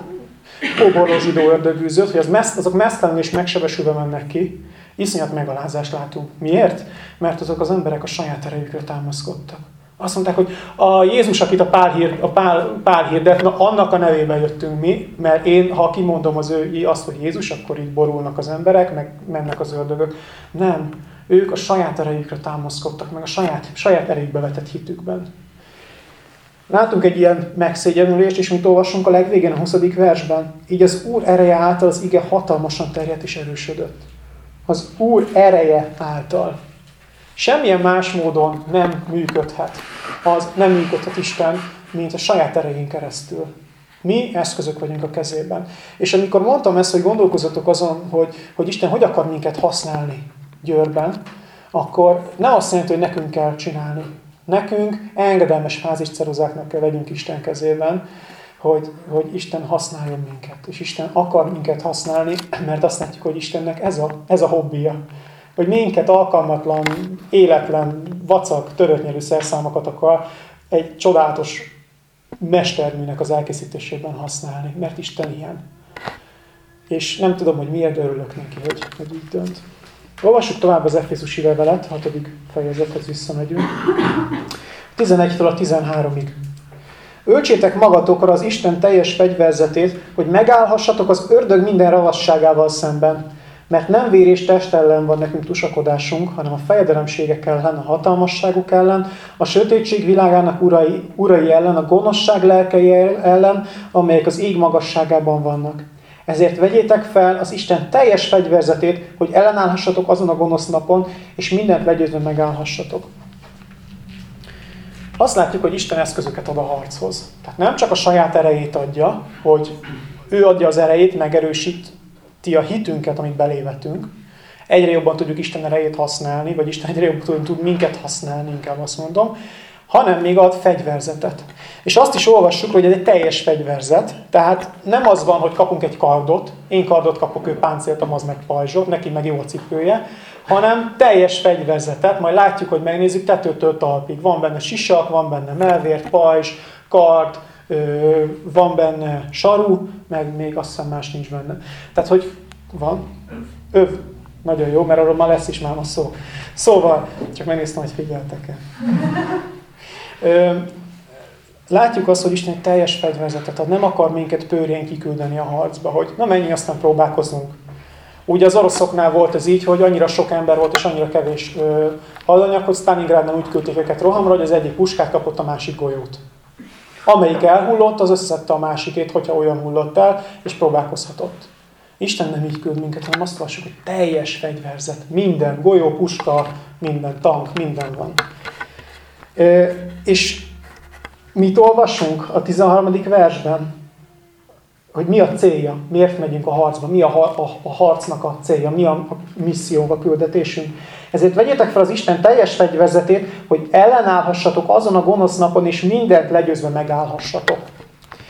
Speaker 1: kóborló zsidó ördögűzőt, hogy az meszt, azok mesztelenül és megsebesülve mennek ki. Iszonyat megalázást látunk. Miért? Mert azok az emberek a saját erejükre támaszkodtak. Azt mondták, hogy a Jézus, akit a Pál, hír, a Pál, Pál hirdet, na annak a nevében jöttünk mi, mert én, ha kimondom az ő azt, hogy Jézus, akkor így borulnak az emberek, meg mennek az ördögök. Nem. Ők a saját erejükre támaszkodtak, meg a saját, saját erejükbe vetett hitükben. Látunk egy ilyen megszégyenülést, és mint olvasunk a legvégén, a 20. versben, így az Úr ereje által az ige hatalmasan terjedt és erősödött. Az Úr ereje által. Semmilyen más módon nem működhet. Az nem működhet Isten, mint a saját erején keresztül. Mi eszközök vagyunk a kezében. És amikor mondtam ezt, hogy gondolkozatok azon, hogy, hogy Isten hogy akar minket használni Győrben, akkor nem azt jelenti, hogy nekünk kell csinálni. Nekünk engedelmes fázisceruzáknak kell legyünk Isten kezében, hogy, hogy Isten használjon minket. És Isten akar minket használni, mert azt látjuk, hogy Istennek ez a, ez a hobbija hogy minket alkalmatlan, életlen, vacak, töröknyelű szerszámokat akar egy csodálatos mesterműnek az elkészítésében használni, mert Isten ilyen. És nem tudom, hogy miért örülök neki, hogy, hogy így dönt. Olvassuk tovább az Efézusi levelet, hatodik fejezethez visszamegyünk. 11-től a 13-ig. Öltsétek magatokra az Isten teljes fegyverzetét, hogy megállhassatok az ördög minden ravasságával szemben, mert nem vér és test ellen van nekünk tusakodásunk, hanem a fejedelemségek ellen, a hatalmasságuk ellen, a sötétség világának urai, urai ellen, a gonoszság lelkei ellen, amelyek az ég magasságában vannak. Ezért vegyétek fel az Isten teljes fegyverzetét, hogy ellenállhassatok azon a gonosz napon, és mindent legyőzve megállhassatok. Azt látjuk, hogy Isten eszközöket ad a harchoz. Tehát nem csak a saját erejét adja, hogy ő adja az erejét, megerősíti a hitünket, amit belévetünk. Egyre jobban tudjuk Isten erejét használni, vagy Isten egyre jobban tud minket használni, inkább azt mondom, hanem még ad fegyverzetet. És azt is olvassuk, hogy ez egy teljes fegyverzet, tehát nem az van, hogy kapunk egy kardot, én kardot kapok, ő páncéltam, az meg pajzsot, neki meg jó a cipője, hanem teljes fegyverzetet, majd látjuk, hogy megnézzük tetőtől talpig. Van benne sisak, van benne melvért, pajzs, kard, van benne saru, meg még azt hiszem más nincs benne. Tehát, hogy van? Öv. Nagyon jó, mert arról már lesz is már a szó. Szóval, csak megnéztem, hogy figyeltek-e. Látjuk azt, hogy Isten egy teljes fegyverzetet ad, nem akar minket pőrén kiküldeni a harcba, hogy na mennyi, aztán próbálkozunk. Ugye az oroszoknál volt ez így, hogy annyira sok ember volt, és annyira kevés ö, hadanyag, hogy Stalingrádnál úgy küldték őket rohamra, hogy az egyik puskát kapott a másik golyót. Amelyik elhullott, az összeszedte a másikét, hogyha olyan hullott el, és próbálkozhatott. Isten nem így küld minket, hanem azt lássuk, hogy teljes fegyverzet, minden, golyó, puska, minden, tank, minden van. És mit olvasunk a 13. versben? hogy mi a célja, miért megyünk a harcba, mi a, a, a harcnak a célja, mi a, a missziónk, a küldetésünk. Ezért vegyétek fel az Isten teljes fegyverzetét, hogy ellenállhassatok azon a gonosz napon, és mindent legyőzve megállhassatok.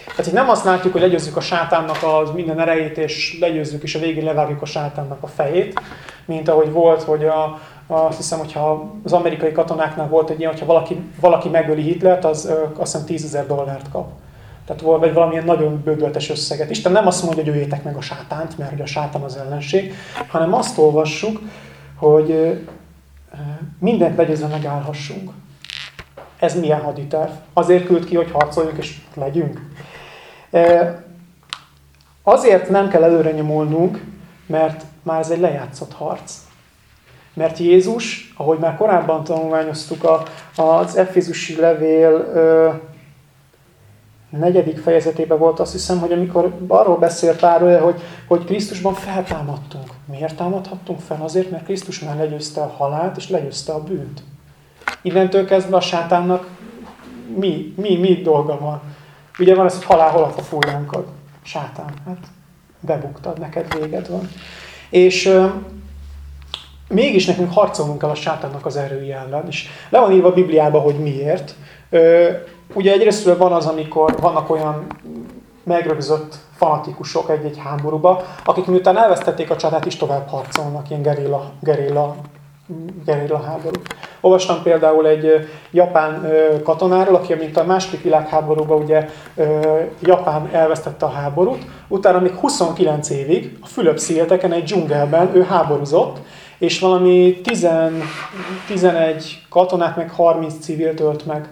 Speaker 1: Tehát itt nem azt látjuk, hogy legyőzzük a sátánnak az minden erejét, és legyőzzük, és a végén levágjuk a sátánnak a fejét, mint ahogy volt, hogy a, azt hiszem, hogyha az amerikai katonáknál volt egy ilyen, hogyha valaki, valaki megöli Hitlert, az azt hiszem 10 ezer dollárt kap. Tehát vagy valamilyen nagyon bődöltes összeget. Isten nem azt mondja, hogy öljétek meg a sátánt, mert hogy a sátán az ellenség, hanem azt olvassuk, hogy mindent legyőzve megállhassunk. Ez milyen haditerv? Azért küld ki, hogy harcoljunk és legyünk. Azért nem kell előre nyomulnunk, mert már ez egy lejátszott harc. Mert Jézus, ahogy már korábban tanulmányoztuk az Efézusi levél negyedik fejezetében volt azt hiszem, hogy amikor arról beszélt Pál, hogy, hogy Krisztusban feltámadtunk. Miért támadhattunk fel? Azért, mert Krisztus már legyőzte a halált, és legyőzte a bűnt. Innentől kezdve a sátánnak mi, mi, mi dolga van? Ugye van ez, hogy halál hol a fullánkod. Sátán, hát bebuktad, neked véged van. És mégis nekünk harcolnunk kell a sátánnak az erői ellen. És le van írva a Bibliában, hogy miért. Ugye egyrészt van az, amikor vannak olyan megrögzött fanatikusok egy-egy háborúba, akik miután elvesztették a csatát is tovább harcolnak, ilyen gerilla, gerilla, gerilla háború. Olvastam például egy japán katonáról, aki mint a második világháborúban ugye Japán elvesztette a háborút, utána még 29 évig a Fülöp-szigeteken egy dzsungelben ő háborúzott, és valami 10, 11 katonát meg 30 civilt ölt meg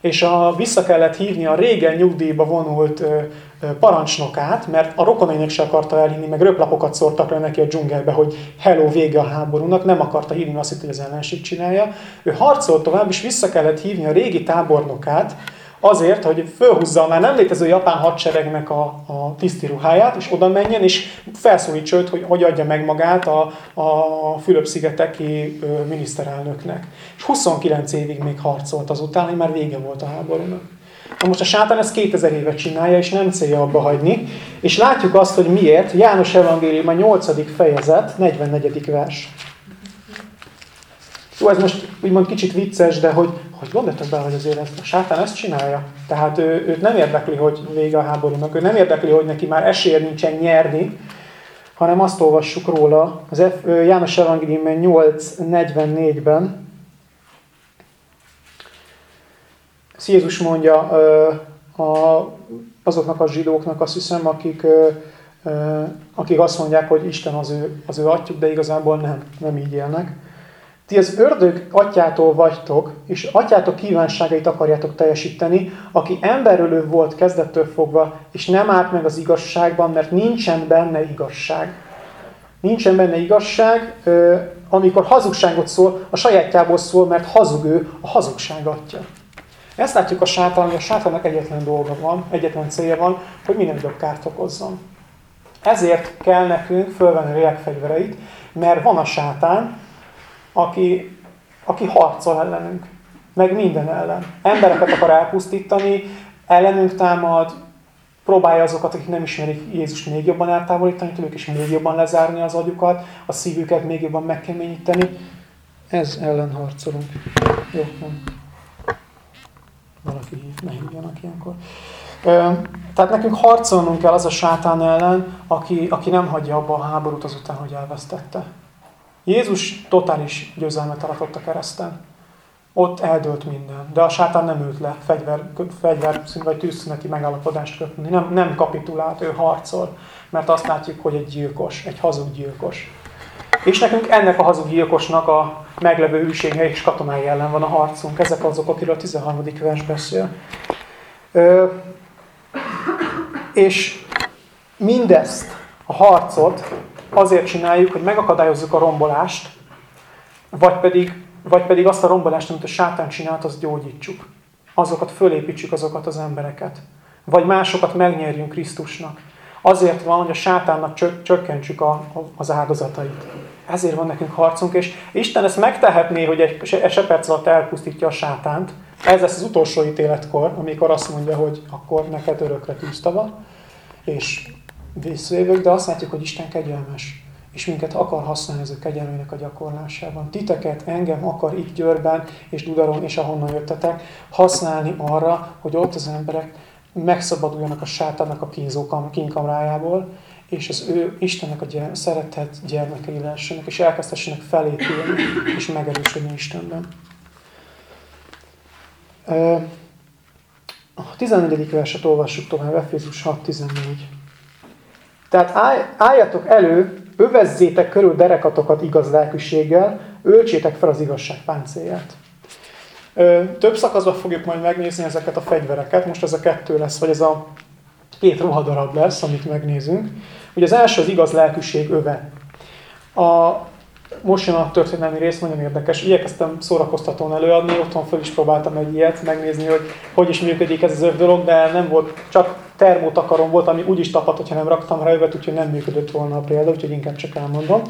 Speaker 1: és a, vissza kellett hívni a régen nyugdíjba vonult ö, ö, parancsnokát, mert a rokonainak se akarta elhinni, meg röplapokat szórtak le neki a dzsungelbe, hogy hello, vége a háborúnak, nem akarta hívni, azt hogy az ellenség csinálja. Ő harcolt tovább, és vissza kellett hívni a régi tábornokát, Azért, hogy fölhúzza a már nem létező japán hadseregnek a, a tiszti ruháját, és oda menjen, és felszólítsa őt, hogy, hogy adja meg magát a, a Fülöp-szigeteki miniszterelnöknek. És 29 évig még harcolt azután, hogy már vége volt a háborúnak. Na most a sátán ezt 2000 éve csinálja, és nem célja abba hagyni. És látjuk azt, hogy miért. János Evangélium a 8. fejezet, 44. vers. Jó, ez most úgymond kicsit vicces, de hogy, hogy gondoltok bele, hogy azért ezt, a sátán ezt csinálja. Tehát ő, őt nem érdekli, hogy vége a háborúnak, ő nem érdekli, hogy neki már esélye nincsen nyerni, hanem azt olvassuk róla, az F, János Evangélium 8.44-ben, Jézus mondja a, azoknak a zsidóknak, azt hiszem, akik, akik azt mondják, hogy Isten az ő, az ő atyuk, de igazából nem, nem így élnek. Ti az ördög atyától vagytok, és atyátok kívánságait akarjátok teljesíteni, aki emberölő volt kezdettől fogva, és nem állt meg az igazságban, mert nincsen benne igazság. Nincsen benne igazság, amikor hazugságot szól, a sajátjából szól, mert hazug ő, a hazugság atya. Ezt látjuk a sátán, hogy a sátánnak egyetlen dolga van, egyetlen célja van, hogy minden nagyobb kárt okozzon. Ezért kell nekünk fölvenni a mert van a sátán, aki, aki harcol ellenünk, meg minden ellen. Embereket akar elpusztítani, ellenünk támad, próbálja azokat, akik nem ismerik Jézus még jobban eltávolítani tőlük, és még jobban lezárni az agyukat, a szívüket még jobban megkeményíteni. Ez ellen harcolunk. Jó, nem. Valaki ne hívjanak ilyenkor. Tehát nekünk harcolnunk kell az a sátán ellen, aki, aki nem hagyja abba a háborút azután, hogy elvesztette. Jézus totális győzelmet aratott a kereszten. Ott eldőlt minden. De a sátán nem ült le fegyver, fegyver vagy tűzszüneti megállapodást kötni. Nem, nem kapitulált, ő harcol. Mert azt látjuk, hogy egy gyilkos, egy hazug gyilkos. És nekünk ennek a hazug gyilkosnak a meglevő hűsége és katonái ellen van a harcunk. Ezek azok, akiről a 13. vers beszél. Ö, és mindezt, a harcot azért csináljuk, hogy megakadályozzuk a rombolást, vagy pedig, vagy pedig azt a rombolást, amit a sátán csinált, azt gyógyítsuk. Azokat fölépítsük, azokat az embereket. Vagy másokat megnyerjünk Krisztusnak. Azért van, hogy a sátánnak csökkentsük a, a, az áldozatait. Ezért van nekünk harcunk, és Isten ezt megtehetné, hogy egy eseperc alatt elpusztítja a sátánt. Ez lesz az utolsó ítéletkor, amikor azt mondja, hogy akkor neked örökre tűztava, és visszajövök, de azt látjuk, hogy Isten kegyelmes, és minket akar használni az ő kegyelmének a gyakorlásában. Titeket, engem akar itt Győrben és Dudaron, és ahonnan jöttetek, használni arra, hogy ott az emberek megszabaduljanak a sátának a kínzó kínkamrájából, és az ő Istennek a gyere, szeretett gyermekei lehessenek, és elkezdhessenek felépülni, és megerősödni Istenben. A 14. verset olvassuk tovább, Efézus 6.14. Tehát állj, álljatok elő, övezzétek körül derekatokat igaz lelkűséggel, öltsétek fel az igazság páncélját. Több szakaszban fogjuk majd megnézni ezeket a fegyvereket. Most ez a kettő lesz, vagy ez a két ruhadarab lesz, amit megnézünk. Ugye az első az igaz lelkűség öve. A, most jön a történelmi rész, nagyon érdekes. Igyekeztem szórakoztatón előadni, otthon föl is próbáltam egy ilyet, megnézni, hogy hogy is működik ez az öv dolog, de nem volt, csak termótakarom volt, ami úgy is tapadt, hogyha nem raktam rá övet, úgyhogy nem működött volna a példa, úgyhogy inkább csak elmondom.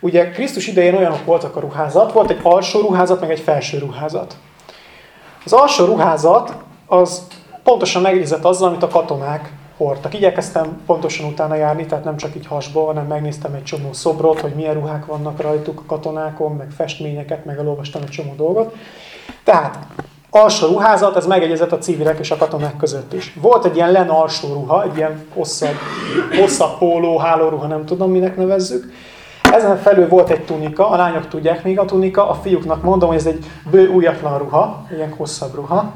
Speaker 1: Ugye Krisztus idején olyanok voltak a ruházat, volt egy alsó ruházat, meg egy felső ruházat. Az alsó ruházat az pontosan megnézett azzal, amit a katonák hordtak. Igyekeztem pontosan utána járni, tehát nem csak így hasból, hanem megnéztem egy csomó szobrot, hogy milyen ruhák vannak rajtuk a katonákon, meg festményeket, meg elolvastam egy csomó dolgot. Tehát alsó ruházat, ez megegyezett a civilek és a katonák között is. Volt egy ilyen len alsó ruha, egy ilyen hosszabb, hosszabb póló, hálóruha, nem tudom minek nevezzük. Ezen felül volt egy tunika, a lányok tudják még a tunika, a fiúknak mondom, hogy ez egy bő újatlan ruha, ilyen hosszabb ruha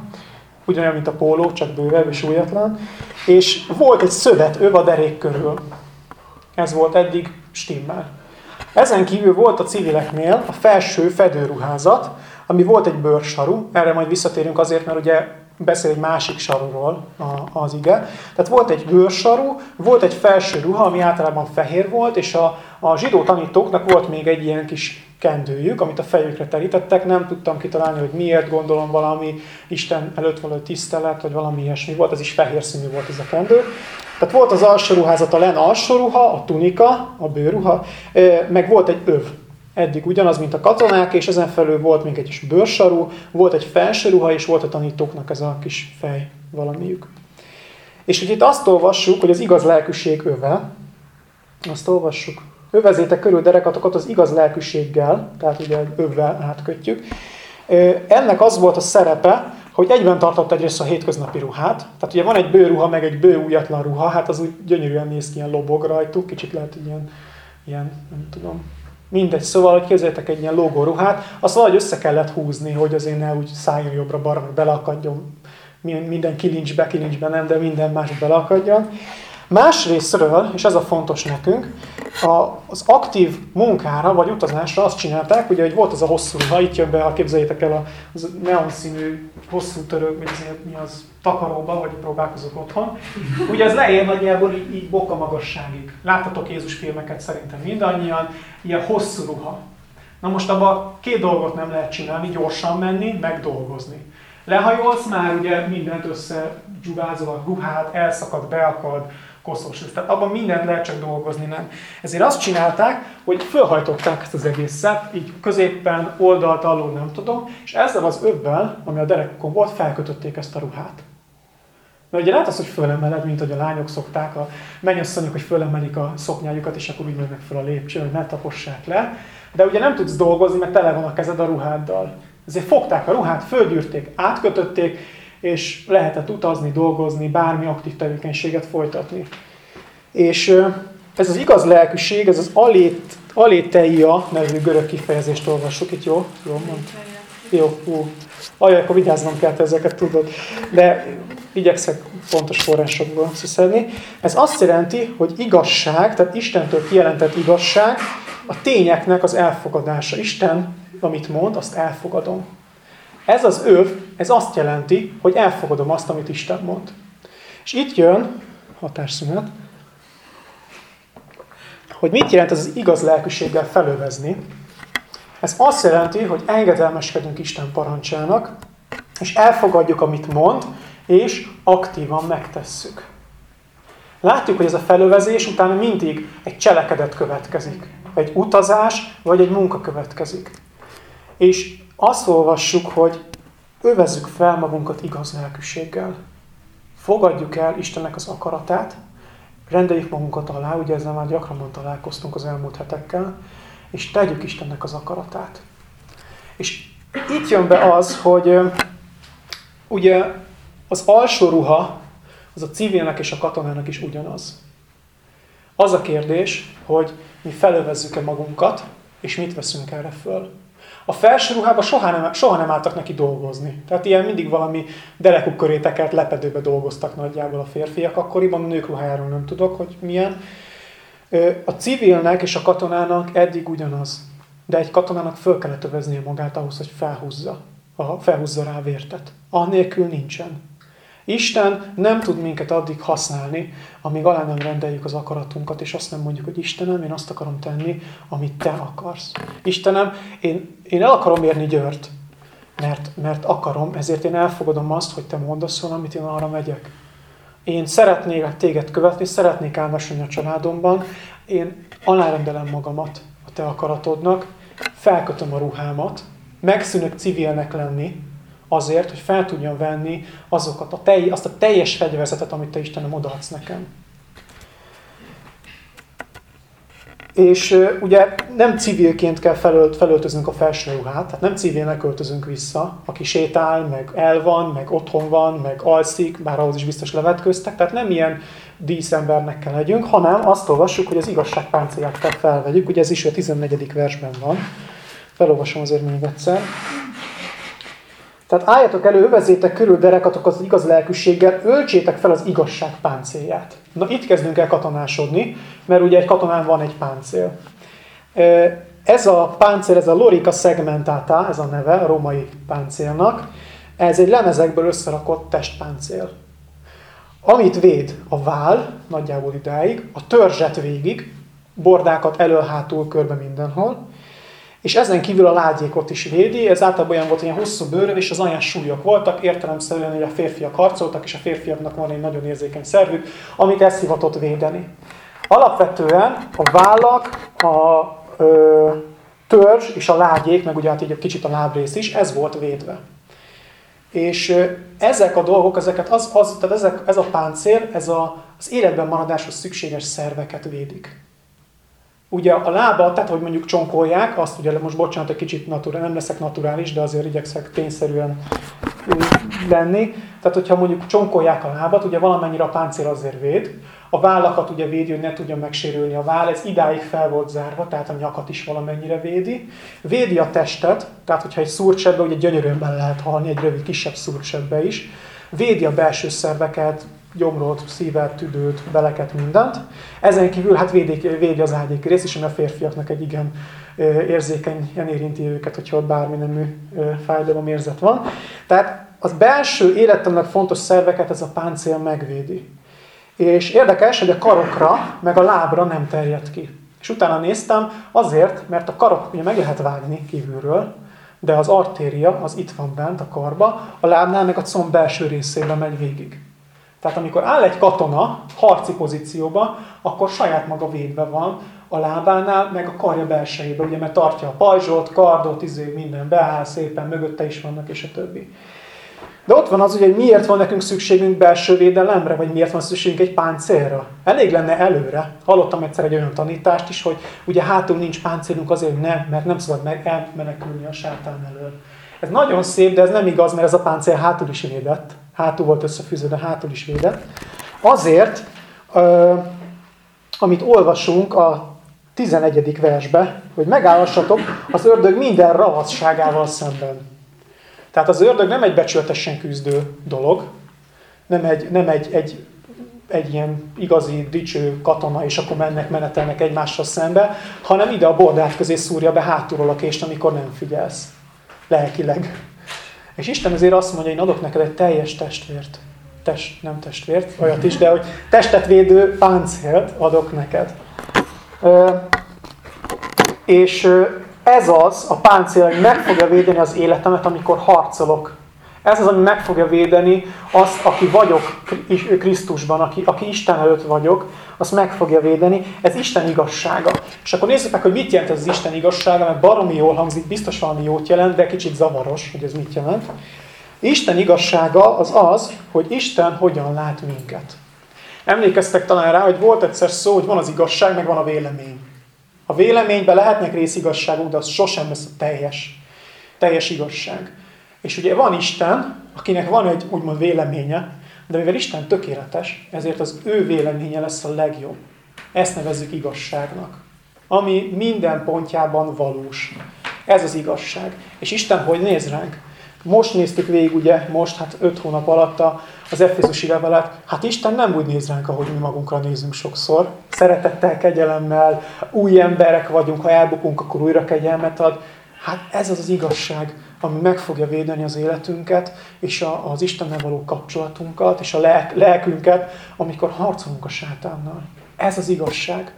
Speaker 1: ugyanolyan, mint a póló, csak bővebb és újatlan. És volt egy szövet öv a derék körül. Ez volt eddig stimmel. Ezen kívül volt a civileknél a felső fedőruházat, ami volt egy bőrsaru, erre majd visszatérünk azért, mert ugye beszél egy másik saruról az ige. Tehát volt egy bőrsaru, volt egy felső ruha, ami általában fehér volt, és a, a zsidó tanítóknak volt még egy ilyen kis kendőjük, amit a fejükre terítettek. Nem tudtam kitalálni, hogy miért gondolom valami Isten előtt való tisztelet, vagy valami ilyesmi volt, ez is fehér színű volt ez a kendő. Tehát volt az alsó ruházat, a len alsó ruha, a tunika, a bőruha, meg volt egy öv, eddig ugyanaz, mint a katonák, és ezen felül volt még egy kis bőrsarú, volt egy felső ruha, és volt a tanítóknak ez a kis fej valamiük. És hogy itt azt olvassuk, hogy az igaz lelkűség öve, azt olvassuk, övezétek körül derekatokat az igaz lelkűséggel, tehát ugye övvel átkötjük. Ennek az volt a szerepe, hogy egyben tartott egyrészt a hétköznapi ruhát, tehát ugye van egy bőruha, meg egy bő újatlan ruha, hát az úgy gyönyörűen néz ki, ilyen lobog rajtuk, kicsit lehet ilyen, ilyen nem tudom, Mindegy, szóval, hogy képzeljétek egy ilyen ruhát, azt valahogy össze kellett húzni, hogy azért ne úgy szálljon jobbra-balra, meg beleakadjon minden kilincsbe, kilincsbe nem, de minden más beleakadjon. Másrésztről, és ez a fontos nekünk, az aktív munkára vagy utazásra azt csinálták, ugye, hogy volt az a hosszú ruha, itt jön be, ha képzeljétek el a neon színű hosszú törő, mi az, takaróba, vagy próbálkozok otthon. Ugye ez leér nagyjából így, így boka magasságig. Láttatok Jézus filmeket szerintem mindannyian, ilyen hosszú ruha. Na most abban két dolgot nem lehet csinálni, gyorsan menni, meg dolgozni. Lehajolsz, már ugye mindent összegyugázol a ruhát, elszakad, beakad, koszos. Tehát abban mindent lehet csak dolgozni, nem. Ezért azt csinálták, hogy fölhajtották ezt az egészet, így középen, oldalt, alul, nem tudom, és ezzel az övvel, ami a derekukon volt, felkötötték ezt a ruhát. Mert ugye az, hogy fölemeled, mint hogy a lányok szokták, a mennyasszonyok, hogy fölemelik a szoknyájukat, és akkor úgy mennek fel a lépcsőn, hogy ne tapossák le. De ugye nem tudsz dolgozni, mert tele van a kezed a ruháddal. Ezért fogták a ruhát, földgyűrték, átkötötték, és lehetett utazni, dolgozni, bármi aktív tevékenységet folytatni. És ez az igaz lelkűség, ez az alét, aléteia nevű görög kifejezést olvassuk itt, jó? Jó, mond. Jó, hú. Ajaj, akkor vigyáznom kell, te ezeket tudod. De igyekszek fontos forrásokból szeszedni. Ez azt jelenti, hogy igazság, tehát Istentől kijelentett igazság, a tényeknek az elfogadása. Isten, amit mond, azt elfogadom. Ez az öv, ez azt jelenti, hogy elfogadom azt, amit Isten mond. És itt jön, hatásszünet, hogy mit jelent ez az igaz lelkűséggel felövezni. Ez azt jelenti, hogy engedelmeskedünk Isten parancsának, és elfogadjuk, amit mond, és aktívan megtesszük. Látjuk, hogy ez a felövezés utána mindig egy cselekedet következik. Egy utazás, vagy egy munka következik. És azt olvassuk, hogy övezzük fel magunkat igaz lelkűséggel. Fogadjuk el Istennek az akaratát, rendeljük magunkat alá, ugye ezzel már gyakran találkoztunk az elmúlt hetekkel, és tegyük Istennek az akaratát. És itt jön be az, hogy ugye az alsó ruha, az a civilnek és a katonának is ugyanaz. Az a kérdés, hogy mi felövezzük-e magunkat, és mit veszünk erre föl. A felső ruhában soha nem, soha nem álltak neki dolgozni. Tehát ilyen mindig valami derekuk köré lepedőbe dolgoztak nagyjából a férfiak akkoriban, a nők ruhájáról nem tudok, hogy milyen. A civilnek és a katonának eddig ugyanaz. De egy katonának föl kellett öveznie magát ahhoz, hogy felhúzza, felhúzza rá vértet. Annélkül nincsen. Isten nem tud minket addig használni, amíg alá nem rendeljük az akaratunkat, és azt nem mondjuk, hogy Istenem, én azt akarom tenni, amit Te akarsz. Istenem, én, én el akarom érni Győrt, mert, mert akarom, ezért én elfogadom azt, hogy Te mondasz valamit, én arra megyek. Én szeretnék téged követni, szeretnék elmesélni a családomban, én alárendelem magamat a Te akaratodnak, felkötöm a ruhámat, megszűnök civilnek lenni, azért, hogy fel tudjam venni azokat a telj, azt a teljes fegyverzetet, amit Te Istenem odaadsz nekem. És ugye nem civilként kell felölt, felöltöznünk a felső ruhát, tehát nem civilnek öltözünk vissza, aki sétál, meg el van, meg otthon van, meg alszik, bár ahhoz is biztos levetköztek, tehát nem ilyen díszembernek kell legyünk, hanem azt olvassuk, hogy az igazság páncélját kell felvegyük, ugye ez is a 14. versben van. Felolvasom azért még egyszer. Tehát álljatok elő, övezétek körül derekatok az igaz lelkűséggel, öltsétek fel az igazság páncélját. Na itt kezdünk el katonásodni, mert ugye egy katonán van egy páncél. Ez a páncél, ez a lorika segmentata, ez a neve a római páncélnak, ez egy lemezekből összerakott testpáncél. Amit véd a vál, nagyjából idáig, a törzset végig, bordákat elől-hátul körbe mindenhol, és ezen kívül a lágyékot is védi, ez általában olyan volt, hogy ilyen hosszú bőröv, és az anyás súlyok voltak, értelemszerűen, hogy a férfiak harcoltak, és a férfiaknak van egy nagyon érzékeny szervük, amit ezt hivatott védeni. Alapvetően a vállak, a ö, törzs és a lágyék, meg ugye hát így kicsit a lábrész is, ez volt védve. És ezek a dolgok, ezeket az, az, tehát ezek, ez a páncél, ez a, az életben maradáshoz szükséges szerveket védik. Ugye a lába, tehát hogy mondjuk csonkolják, azt ugye most bocsánat, egy kicsit naturál, nem leszek naturális, de azért igyekszek tényszerűen lenni. Tehát, hogyha mondjuk csonkolják a lábat, ugye valamennyire a páncél azért véd, a vállakat ugye védi, hogy ne tudjon megsérülni a váll, ez idáig fel volt zárva, tehát a nyakat is valamennyire védi. Védi a testet, tehát hogyha egy szúrcsebbe, ugye gyönyörűen lehet halni, egy rövid kisebb szúrcsebbe is, védi a belső szerveket, gyomrot, szívet, tüdőt, beleket, mindent. Ezen kívül hát védi, védi az ágyék részt is, ami a férfiaknak egy igen érzékenyen érinti őket, hogyha ott bármi nemű fájdalom érzet van. Tehát az belső életemnek fontos szerveket ez a páncél megvédi. És érdekes, hogy a karokra, meg a lábra nem terjed ki. És utána néztem, azért, mert a karok ugye meg lehet vágni kívülről, de az artéria az itt van bent a karba, a lábnál meg a comb belső részében megy végig. Tehát amikor áll egy katona harci pozícióba, akkor saját maga védve van a lábánál, meg a karja belsejében, ugye, mert tartja a pajzsot, kardot, izé, minden beáll szépen, mögötte is vannak, és a többi. De ott van az, hogy miért van nekünk szükségünk belső védelemre, vagy miért van szükségünk egy páncélra. Elég lenne előre. Hallottam egyszer egy olyan tanítást is, hogy ugye hátul nincs páncélunk azért, nem, mert nem szabad meg elmenekülni a sátán elől. Ez nagyon szép, de ez nem igaz, mert ez a páncél hátul is védett. Hátul volt összefűző, de hátul is védett. Azért, amit olvasunk a 11. versbe, hogy megállhassatok az ördög minden ravaszságával szemben. Tehát az ördög nem egy becsületesen küzdő dolog, nem egy, nem egy, egy, egy ilyen igazi, dicső katona, és akkor mennek, menetelnek egymással szembe, hanem ide a bordát közé szúrja be hátulról a kést, amikor nem figyelsz. Lelkileg. És Isten azért azt mondja, én adok neked egy teljes testvért. Test, nem testvért, olyat is, de hogy testet védő páncélt adok neked. És ez az, a páncél, hogy meg fogja védeni az életemet, amikor harcolok. Ez az, ami meg fogja védeni azt, aki vagyok Krisztusban, aki, aki Isten előtt vagyok, azt meg fogja védeni. Ez Isten igazsága. És akkor nézzük meg, hogy mit jelent ez az Isten igazsága, mert baromi jól hangzik, biztos valami jót jelent, de kicsit zavaros, hogy ez mit jelent. Isten igazsága az az, hogy Isten hogyan lát minket. Emlékeztek talán rá, hogy volt egyszer szó, hogy van az igazság, meg van a vélemény. A véleményben lehetnek részigazságok, de az sosem lesz a teljes, teljes igazság. És ugye van Isten, akinek van egy úgymond véleménye, de mivel Isten tökéletes, ezért az ő véleménye lesz a legjobb. Ezt nevezzük igazságnak. Ami minden pontjában valós. Ez az igazság. És Isten hogy néz ránk? Most néztük végig, ugye, most, hát öt hónap alatt az Efézusi levelet. Hát Isten nem úgy néz ránk, ahogy mi magunkra nézünk sokszor. Szeretettel, kegyelemmel, új emberek vagyunk, ha elbukunk, akkor újra kegyelmet ad. Hát ez az az igazság, ami meg fogja védeni az életünket, és a, az Istennel való kapcsolatunkat, és a lelk, lelkünket, amikor harcolunk a sátánnal. Ez az igazság.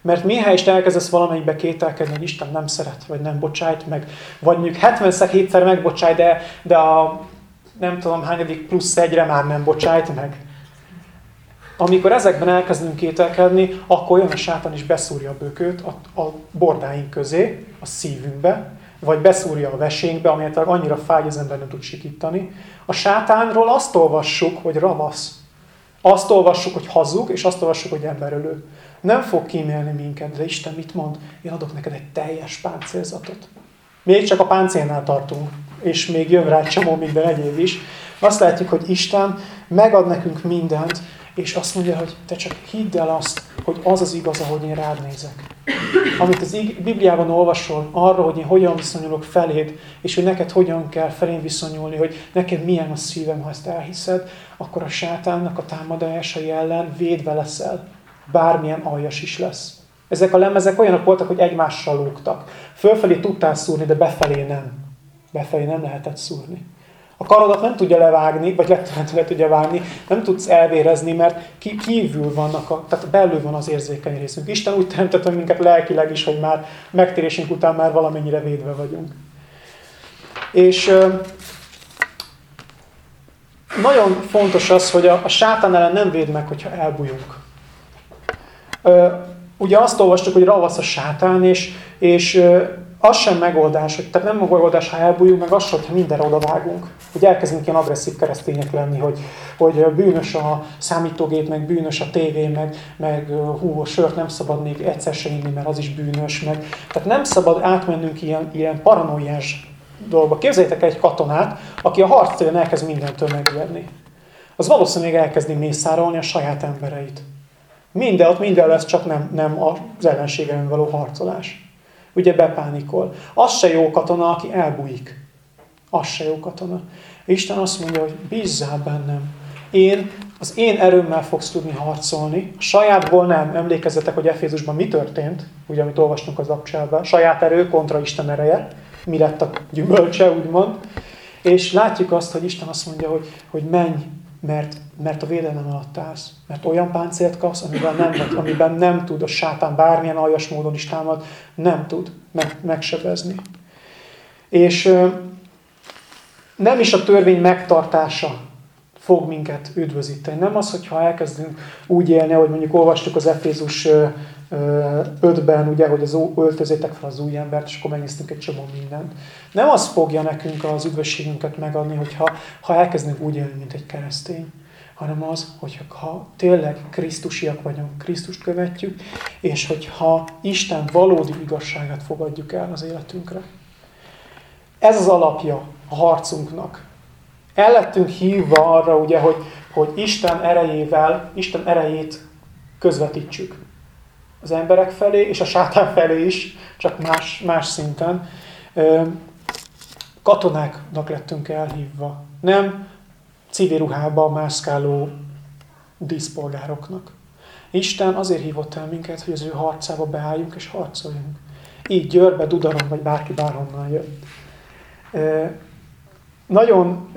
Speaker 1: Mert mihelyest elkezdesz valamelyikbe kételkedni, hogy Isten nem szeret, vagy nem bocsájt meg, vagy mondjuk 70-szer, 7-szer megbocsájt, de, de a nem tudom hányadik plusz egyre már nem bocsájt meg. Amikor ezekben elkezdünk kételkedni, akkor jön a sátán is beszúrja a bökőt a, a bordáink közé, a szívünkbe, vagy beszúrja a vesénkbe, amelyet annyira fáj, az ember nem tud sikítani. A sátánról azt olvassuk, hogy ravasz. Azt olvassuk, hogy hazug, és azt olvassuk, hogy emberölő. Nem fog kímélni minket, de Isten mit mond? Én adok neked egy teljes páncélzatot. Még csak a páncélnál tartunk, és még jön rá csomó minden egyéb is. Azt látjuk, hogy Isten megad nekünk mindent, és azt mondja, hogy te csak hidd el azt, hogy az az igaz, ahogy én rád nézek. Amit az Bibliában olvasol arról, hogy én hogyan viszonyulok feléd, és hogy neked hogyan kell felén viszonyulni, hogy neked milyen a szívem, ha ezt elhiszed, akkor a sátánnak a támadásai ellen védve leszel bármilyen aljas is lesz. Ezek a lemezek olyanok voltak, hogy egymással lógtak. Fölfelé tudtál szúrni, de befelé nem. Befelé nem lehetett szúrni. A karodat nem tudja levágni, vagy le, le tudja vágni, nem tudsz elvérezni, mert kívül vannak, a, tehát belül van az érzékeny részünk. Isten úgy teremtett minket lelkileg is, hogy már megtérésünk után már valamennyire védve vagyunk. És nagyon fontos az, hogy a, a sátán ellen nem véd meg, hogyha elbújunk ugye azt olvastuk, hogy ravasz a sátán, és, és az sem megoldás, hogy, tehát nem megoldás, ha elbújunk, meg az sem, hogyha mindenre odavágunk. Hogy elkezdünk ilyen agresszív keresztények lenni, hogy, hogy bűnös a számítógép, meg bűnös a tévé, meg, meg hú, a sört nem szabad még egyszer se inni, mert az is bűnös. Meg. Tehát nem szabad átmennünk ilyen, ilyen paranoiás dolgba. Képzeljétek egy katonát, aki a harctéren elkezd mindentől megijedni. Az valószínűleg elkezdi mészárolni a saját embereit. Minden, ott minden lesz, csak nem, nem az ellenségem való harcolás. Ugye bepánikol. Az se jó katona, aki elbújik. Az se jó katona. Isten azt mondja, hogy bízzál bennem. Én, az én erőmmel fogsz tudni harcolni. A sajátból nem. Emlékezzetek, hogy Efézusban mi történt, ugye, amit olvastunk az apcsában. Saját erő kontra Isten ereje. Mi lett a gyümölcse, úgymond. És látjuk azt, hogy Isten azt mondja, hogy, hogy menj, mert, mert a védelem alatt állsz. Mert olyan páncélt kapsz, amiben nem, amiben nem tud a sátán bármilyen aljas módon is támad, nem tud meg, megsebezni. És nem is a törvény megtartása fog minket üdvözíteni. Nem az, hogyha elkezdünk úgy élni, hogy mondjuk olvastuk az Efézus 5-ben, ugye, hogy az öltözétek fel az új embert, és akkor megnéztünk egy csomó mindent. Nem az fogja nekünk az üdvösségünket megadni, hogyha ha elkezdünk úgy élni, mint egy keresztény, hanem az, hogy ha tényleg Krisztusiak vagyunk, Krisztust követjük, és hogyha Isten valódi igazságát fogadjuk el az életünkre. Ez az alapja a harcunknak. El lettünk hívva arra, ugye, hogy, hogy Isten erejével, Isten erejét közvetítsük az emberek felé, és a sátán felé is, csak más, más szinten. Katonáknak lettünk elhívva, nem civil ruhába mászkáló díszpolgároknak. Isten azért hívott el minket, hogy az ő harcába beálljunk és harcoljunk. Így Győrbe, Dudaron, vagy bárki bárhonnan jött. Nagyon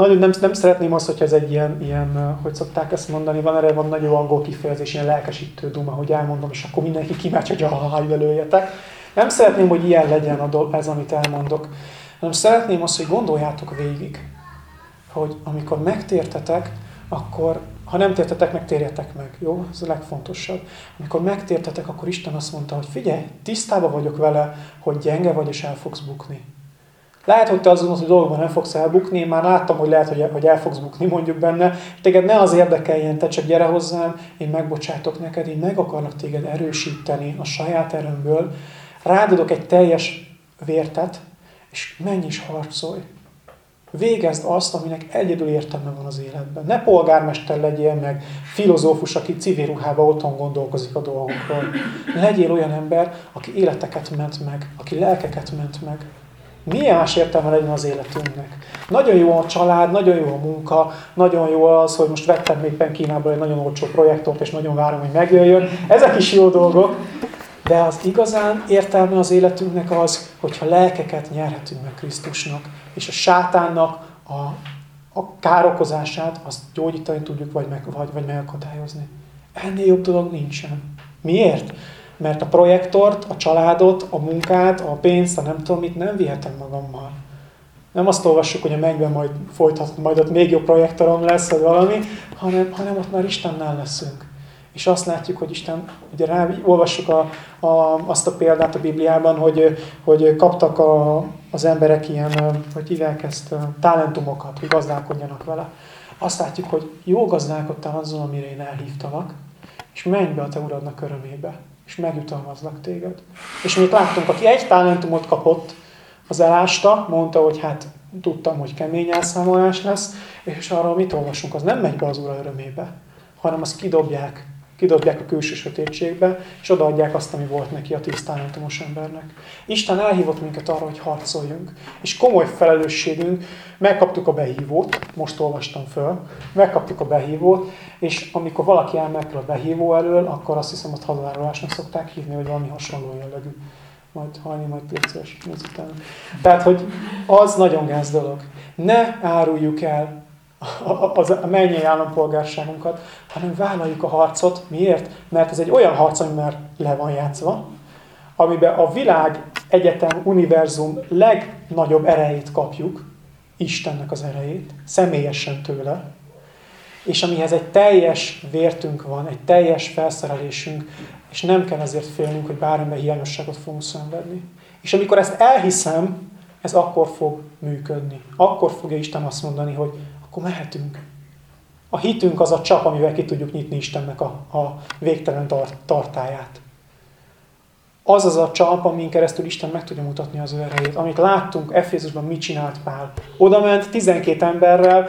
Speaker 1: nagyon nem, nem szeretném azt, hogy ez egy ilyen, ilyen, hogy szokták ezt mondani, van erre van nagyon angol kifejezés, ilyen lelkesítő duma, hogy elmondom, és akkor mindenki kimegy, hogy a előjetek. Nem szeretném, hogy ilyen legyen a dolog, ez, amit elmondok, hanem szeretném azt, hogy gondoljátok végig, hogy amikor megtértetek, akkor, ha nem tértetek meg, térjetek meg, jó? Ez a legfontosabb. Amikor megtértetek, akkor Isten azt mondta, hogy figyelj, tisztában vagyok vele, hogy gyenge vagy, és el fogsz bukni. Lehet, hogy te gondolod, hogy dolgokban nem fogsz elbukni, már láttam, hogy lehet, hogy, hogy el fogsz bukni mondjuk benne. Téged ne az érdekeljen, te csak gyere hozzám, én megbocsátok neked, én meg akarlak téged erősíteni a saját erőmből. Rádadok egy teljes vértet, és menj is harcolj. Végezd azt, aminek egyedül értelme van az életben. Ne polgármester legyél meg, filozófus, aki civil ruhába otthon gondolkozik a dolgokról. Legyél olyan ember, aki életeket ment meg, aki lelkeket ment meg. Milyen más értelme legyen az életünknek? Nagyon jó a család, nagyon jó a munka, nagyon jó az, hogy most vettem éppen Kínából egy nagyon olcsó projektort, és nagyon várom, hogy megjöjjön. Ezek is jó dolgok, de az igazán értelme az életünknek az, hogyha lelkeket nyerhetünk meg Krisztusnak, és a sátánnak a, a károkozását azt gyógyítani tudjuk, vagy, meg, vagy, vagy megakadályozni. Ennél jobb dolog nincsen. Miért? Mert a projektort, a családot, a munkát, a pénzt, a nem tudom mit nem vihetem magammal. Nem azt olvassuk, hogy a mennyben majd folytat, majd ott még jobb projektorom lesz, vagy valami, hanem, hanem ott már Istennel leszünk. És azt látjuk, hogy Isten, ugye rá, olvassuk a, a, azt a példát a Bibliában, hogy, hogy kaptak a, az emberek ilyen, hogy hívják ezt, talentumokat, hogy gazdálkodjanak vele. Azt látjuk, hogy jó gazdálkodtál azzal, amire én elhívtalak, és menj be a te uradnak örömébe és megjutalmazlak téged. És amit láttunk, aki egy talentumot kapott, az elásta, mondta, hogy hát tudtam, hogy kemény elszámolás lesz, és arról mit olvasunk, az nem megy be az Ura örömébe, hanem azt kidobják kidobják a külső sötétségbe, és odaadják azt, ami volt neki a tíz talentumos embernek. Isten elhívott minket arra, hogy harcoljunk. És komoly felelősségünk, megkaptuk a behívót, most olvastam föl, megkaptuk a behívót, és amikor valaki elmegy a behívó elől, akkor azt hiszem, hogy hazárulásnak szokták hívni, hogy valami hasonló jellegű. Majd hajni, majd létszős Tehát, hogy az nagyon gáz dolog. Ne áruljuk el a, a mennyei állampolgárságunkat, hanem vállaljuk a harcot. Miért? Mert ez egy olyan harc, ami már le van játszva, amiben a világ, egyetem, univerzum legnagyobb erejét kapjuk, Istennek az erejét, személyesen tőle, és amihez egy teljes vértünk van, egy teljes felszerelésünk, és nem kell ezért félnünk, hogy bármilyen hiányosságot fogunk szenvedni. És amikor ezt elhiszem, ez akkor fog működni. Akkor fogja Isten azt mondani, hogy akkor mehetünk. A hitünk az a csap, amivel ki tudjuk nyitni Istennek a, a végtelen tart, tartáját. Az az a csap, amin keresztül Isten meg tudja mutatni az ő erejét. Amit láttunk Efézusban, mit csinált Pál. Oda ment 12 emberrel,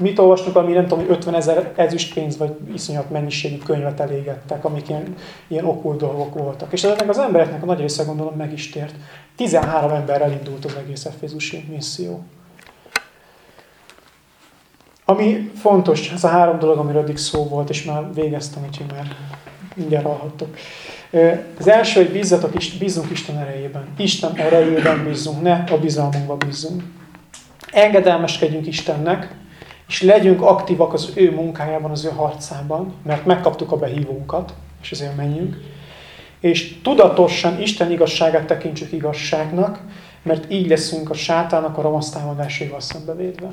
Speaker 1: mit olvastunk, ami nem tudom, hogy 50 ezer ezüstpénz, vagy iszonyat mennyiségű könyvet elégettek, amik ilyen, ilyen okkult dolgok voltak. És ennek az embereknek a nagy része gondolom meg is tért. 13 emberrel indult az egész Efézusi misszió. Ami fontos, ez a három dolog, amiről eddig szó volt, és már végeztem, úgyhogy már mindjárt alhattok. Az első, hogy bízzatok, bízzunk Isten erejében. Isten erejében bízzunk, ne a bizalmunkban bízzunk. Engedelmeskedjünk Istennek, és legyünk aktívak az ő munkájában, az ő harcában, mert megkaptuk a behívónkat, és ezért menjünk. És tudatosan Isten igazságát tekintsük igazságnak, mert így leszünk a sátának a romasztámadásaival szembevédve.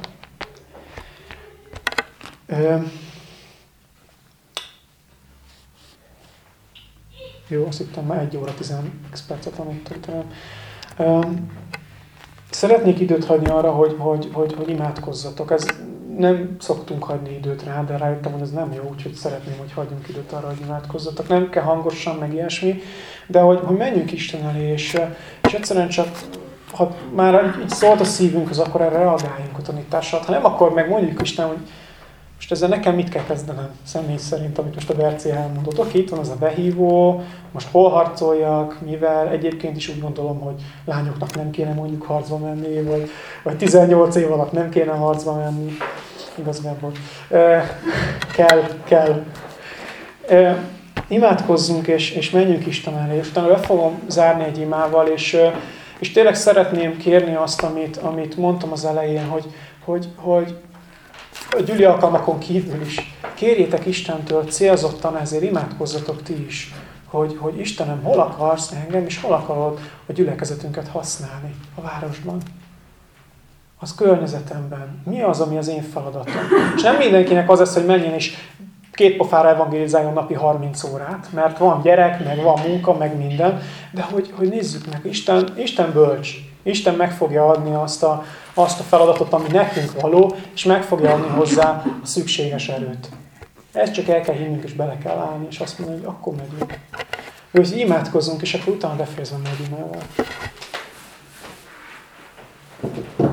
Speaker 1: Jó, azt hittem már egy óra 10 percet tanítottam. Szeretnék időt hagyni arra, hogy, hogy, hogy, hogy imádkozzatok. Ez nem szoktunk hagyni időt rá, de rájöttem, hogy ez nem jó, úgyhogy szeretném, hogy hagyjunk időt arra, hogy imádkozzatok. Nem kell hangosan, meg ilyesmi, de hogy, hogy menjünk Isten elé, és, és egyszerűen csak ha már így szólt a szívünk, az akkor erre reagáljunk a tanítással. Ha nem, akkor meg mondjuk Isten, hogy most ezzel nekem mit kell kezdenem személy szerint, amit most a Berci elmondott? Oké, itt van az a behívó, most hol harcoljak, mivel? Egyébként is úgy gondolom, hogy lányoknak nem kéne mondjuk harcba menni, vagy, vagy 18 év alatt nem kéne harcba menni. Igazából. E, kell, kell. E, imádkozzunk, és, és menjünk Isten elé. És utána be fogom zárni egy imával, és, és tényleg szeretném kérni azt, amit, amit mondtam az elején, hogy, hogy, hogy a gyüli alkalmakon kívül is kérjétek Istentől célzottan, ezért imádkozzatok ti is, hogy, hogy Istenem, hol akarsz engem, és hol akarod a gyülekezetünket használni a városban. Az környezetemben. Mi az, ami az én feladatom? És nem mindenkinek az lesz, hogy menjen és két pofára evangelizáljon napi 30 órát, mert van gyerek, meg van munka, meg minden, de hogy, hogy nézzük meg, Isten, Isten bölcs, Isten meg fogja adni azt a, azt a feladatot, ami nekünk való, és meg fogja adni hozzá a szükséges erőt. Ezt csak el kell hinnünk, és bele kell állni, és azt mondani, hogy akkor megyünk. Hogy imádkozzunk, és akkor utána befejezem meg e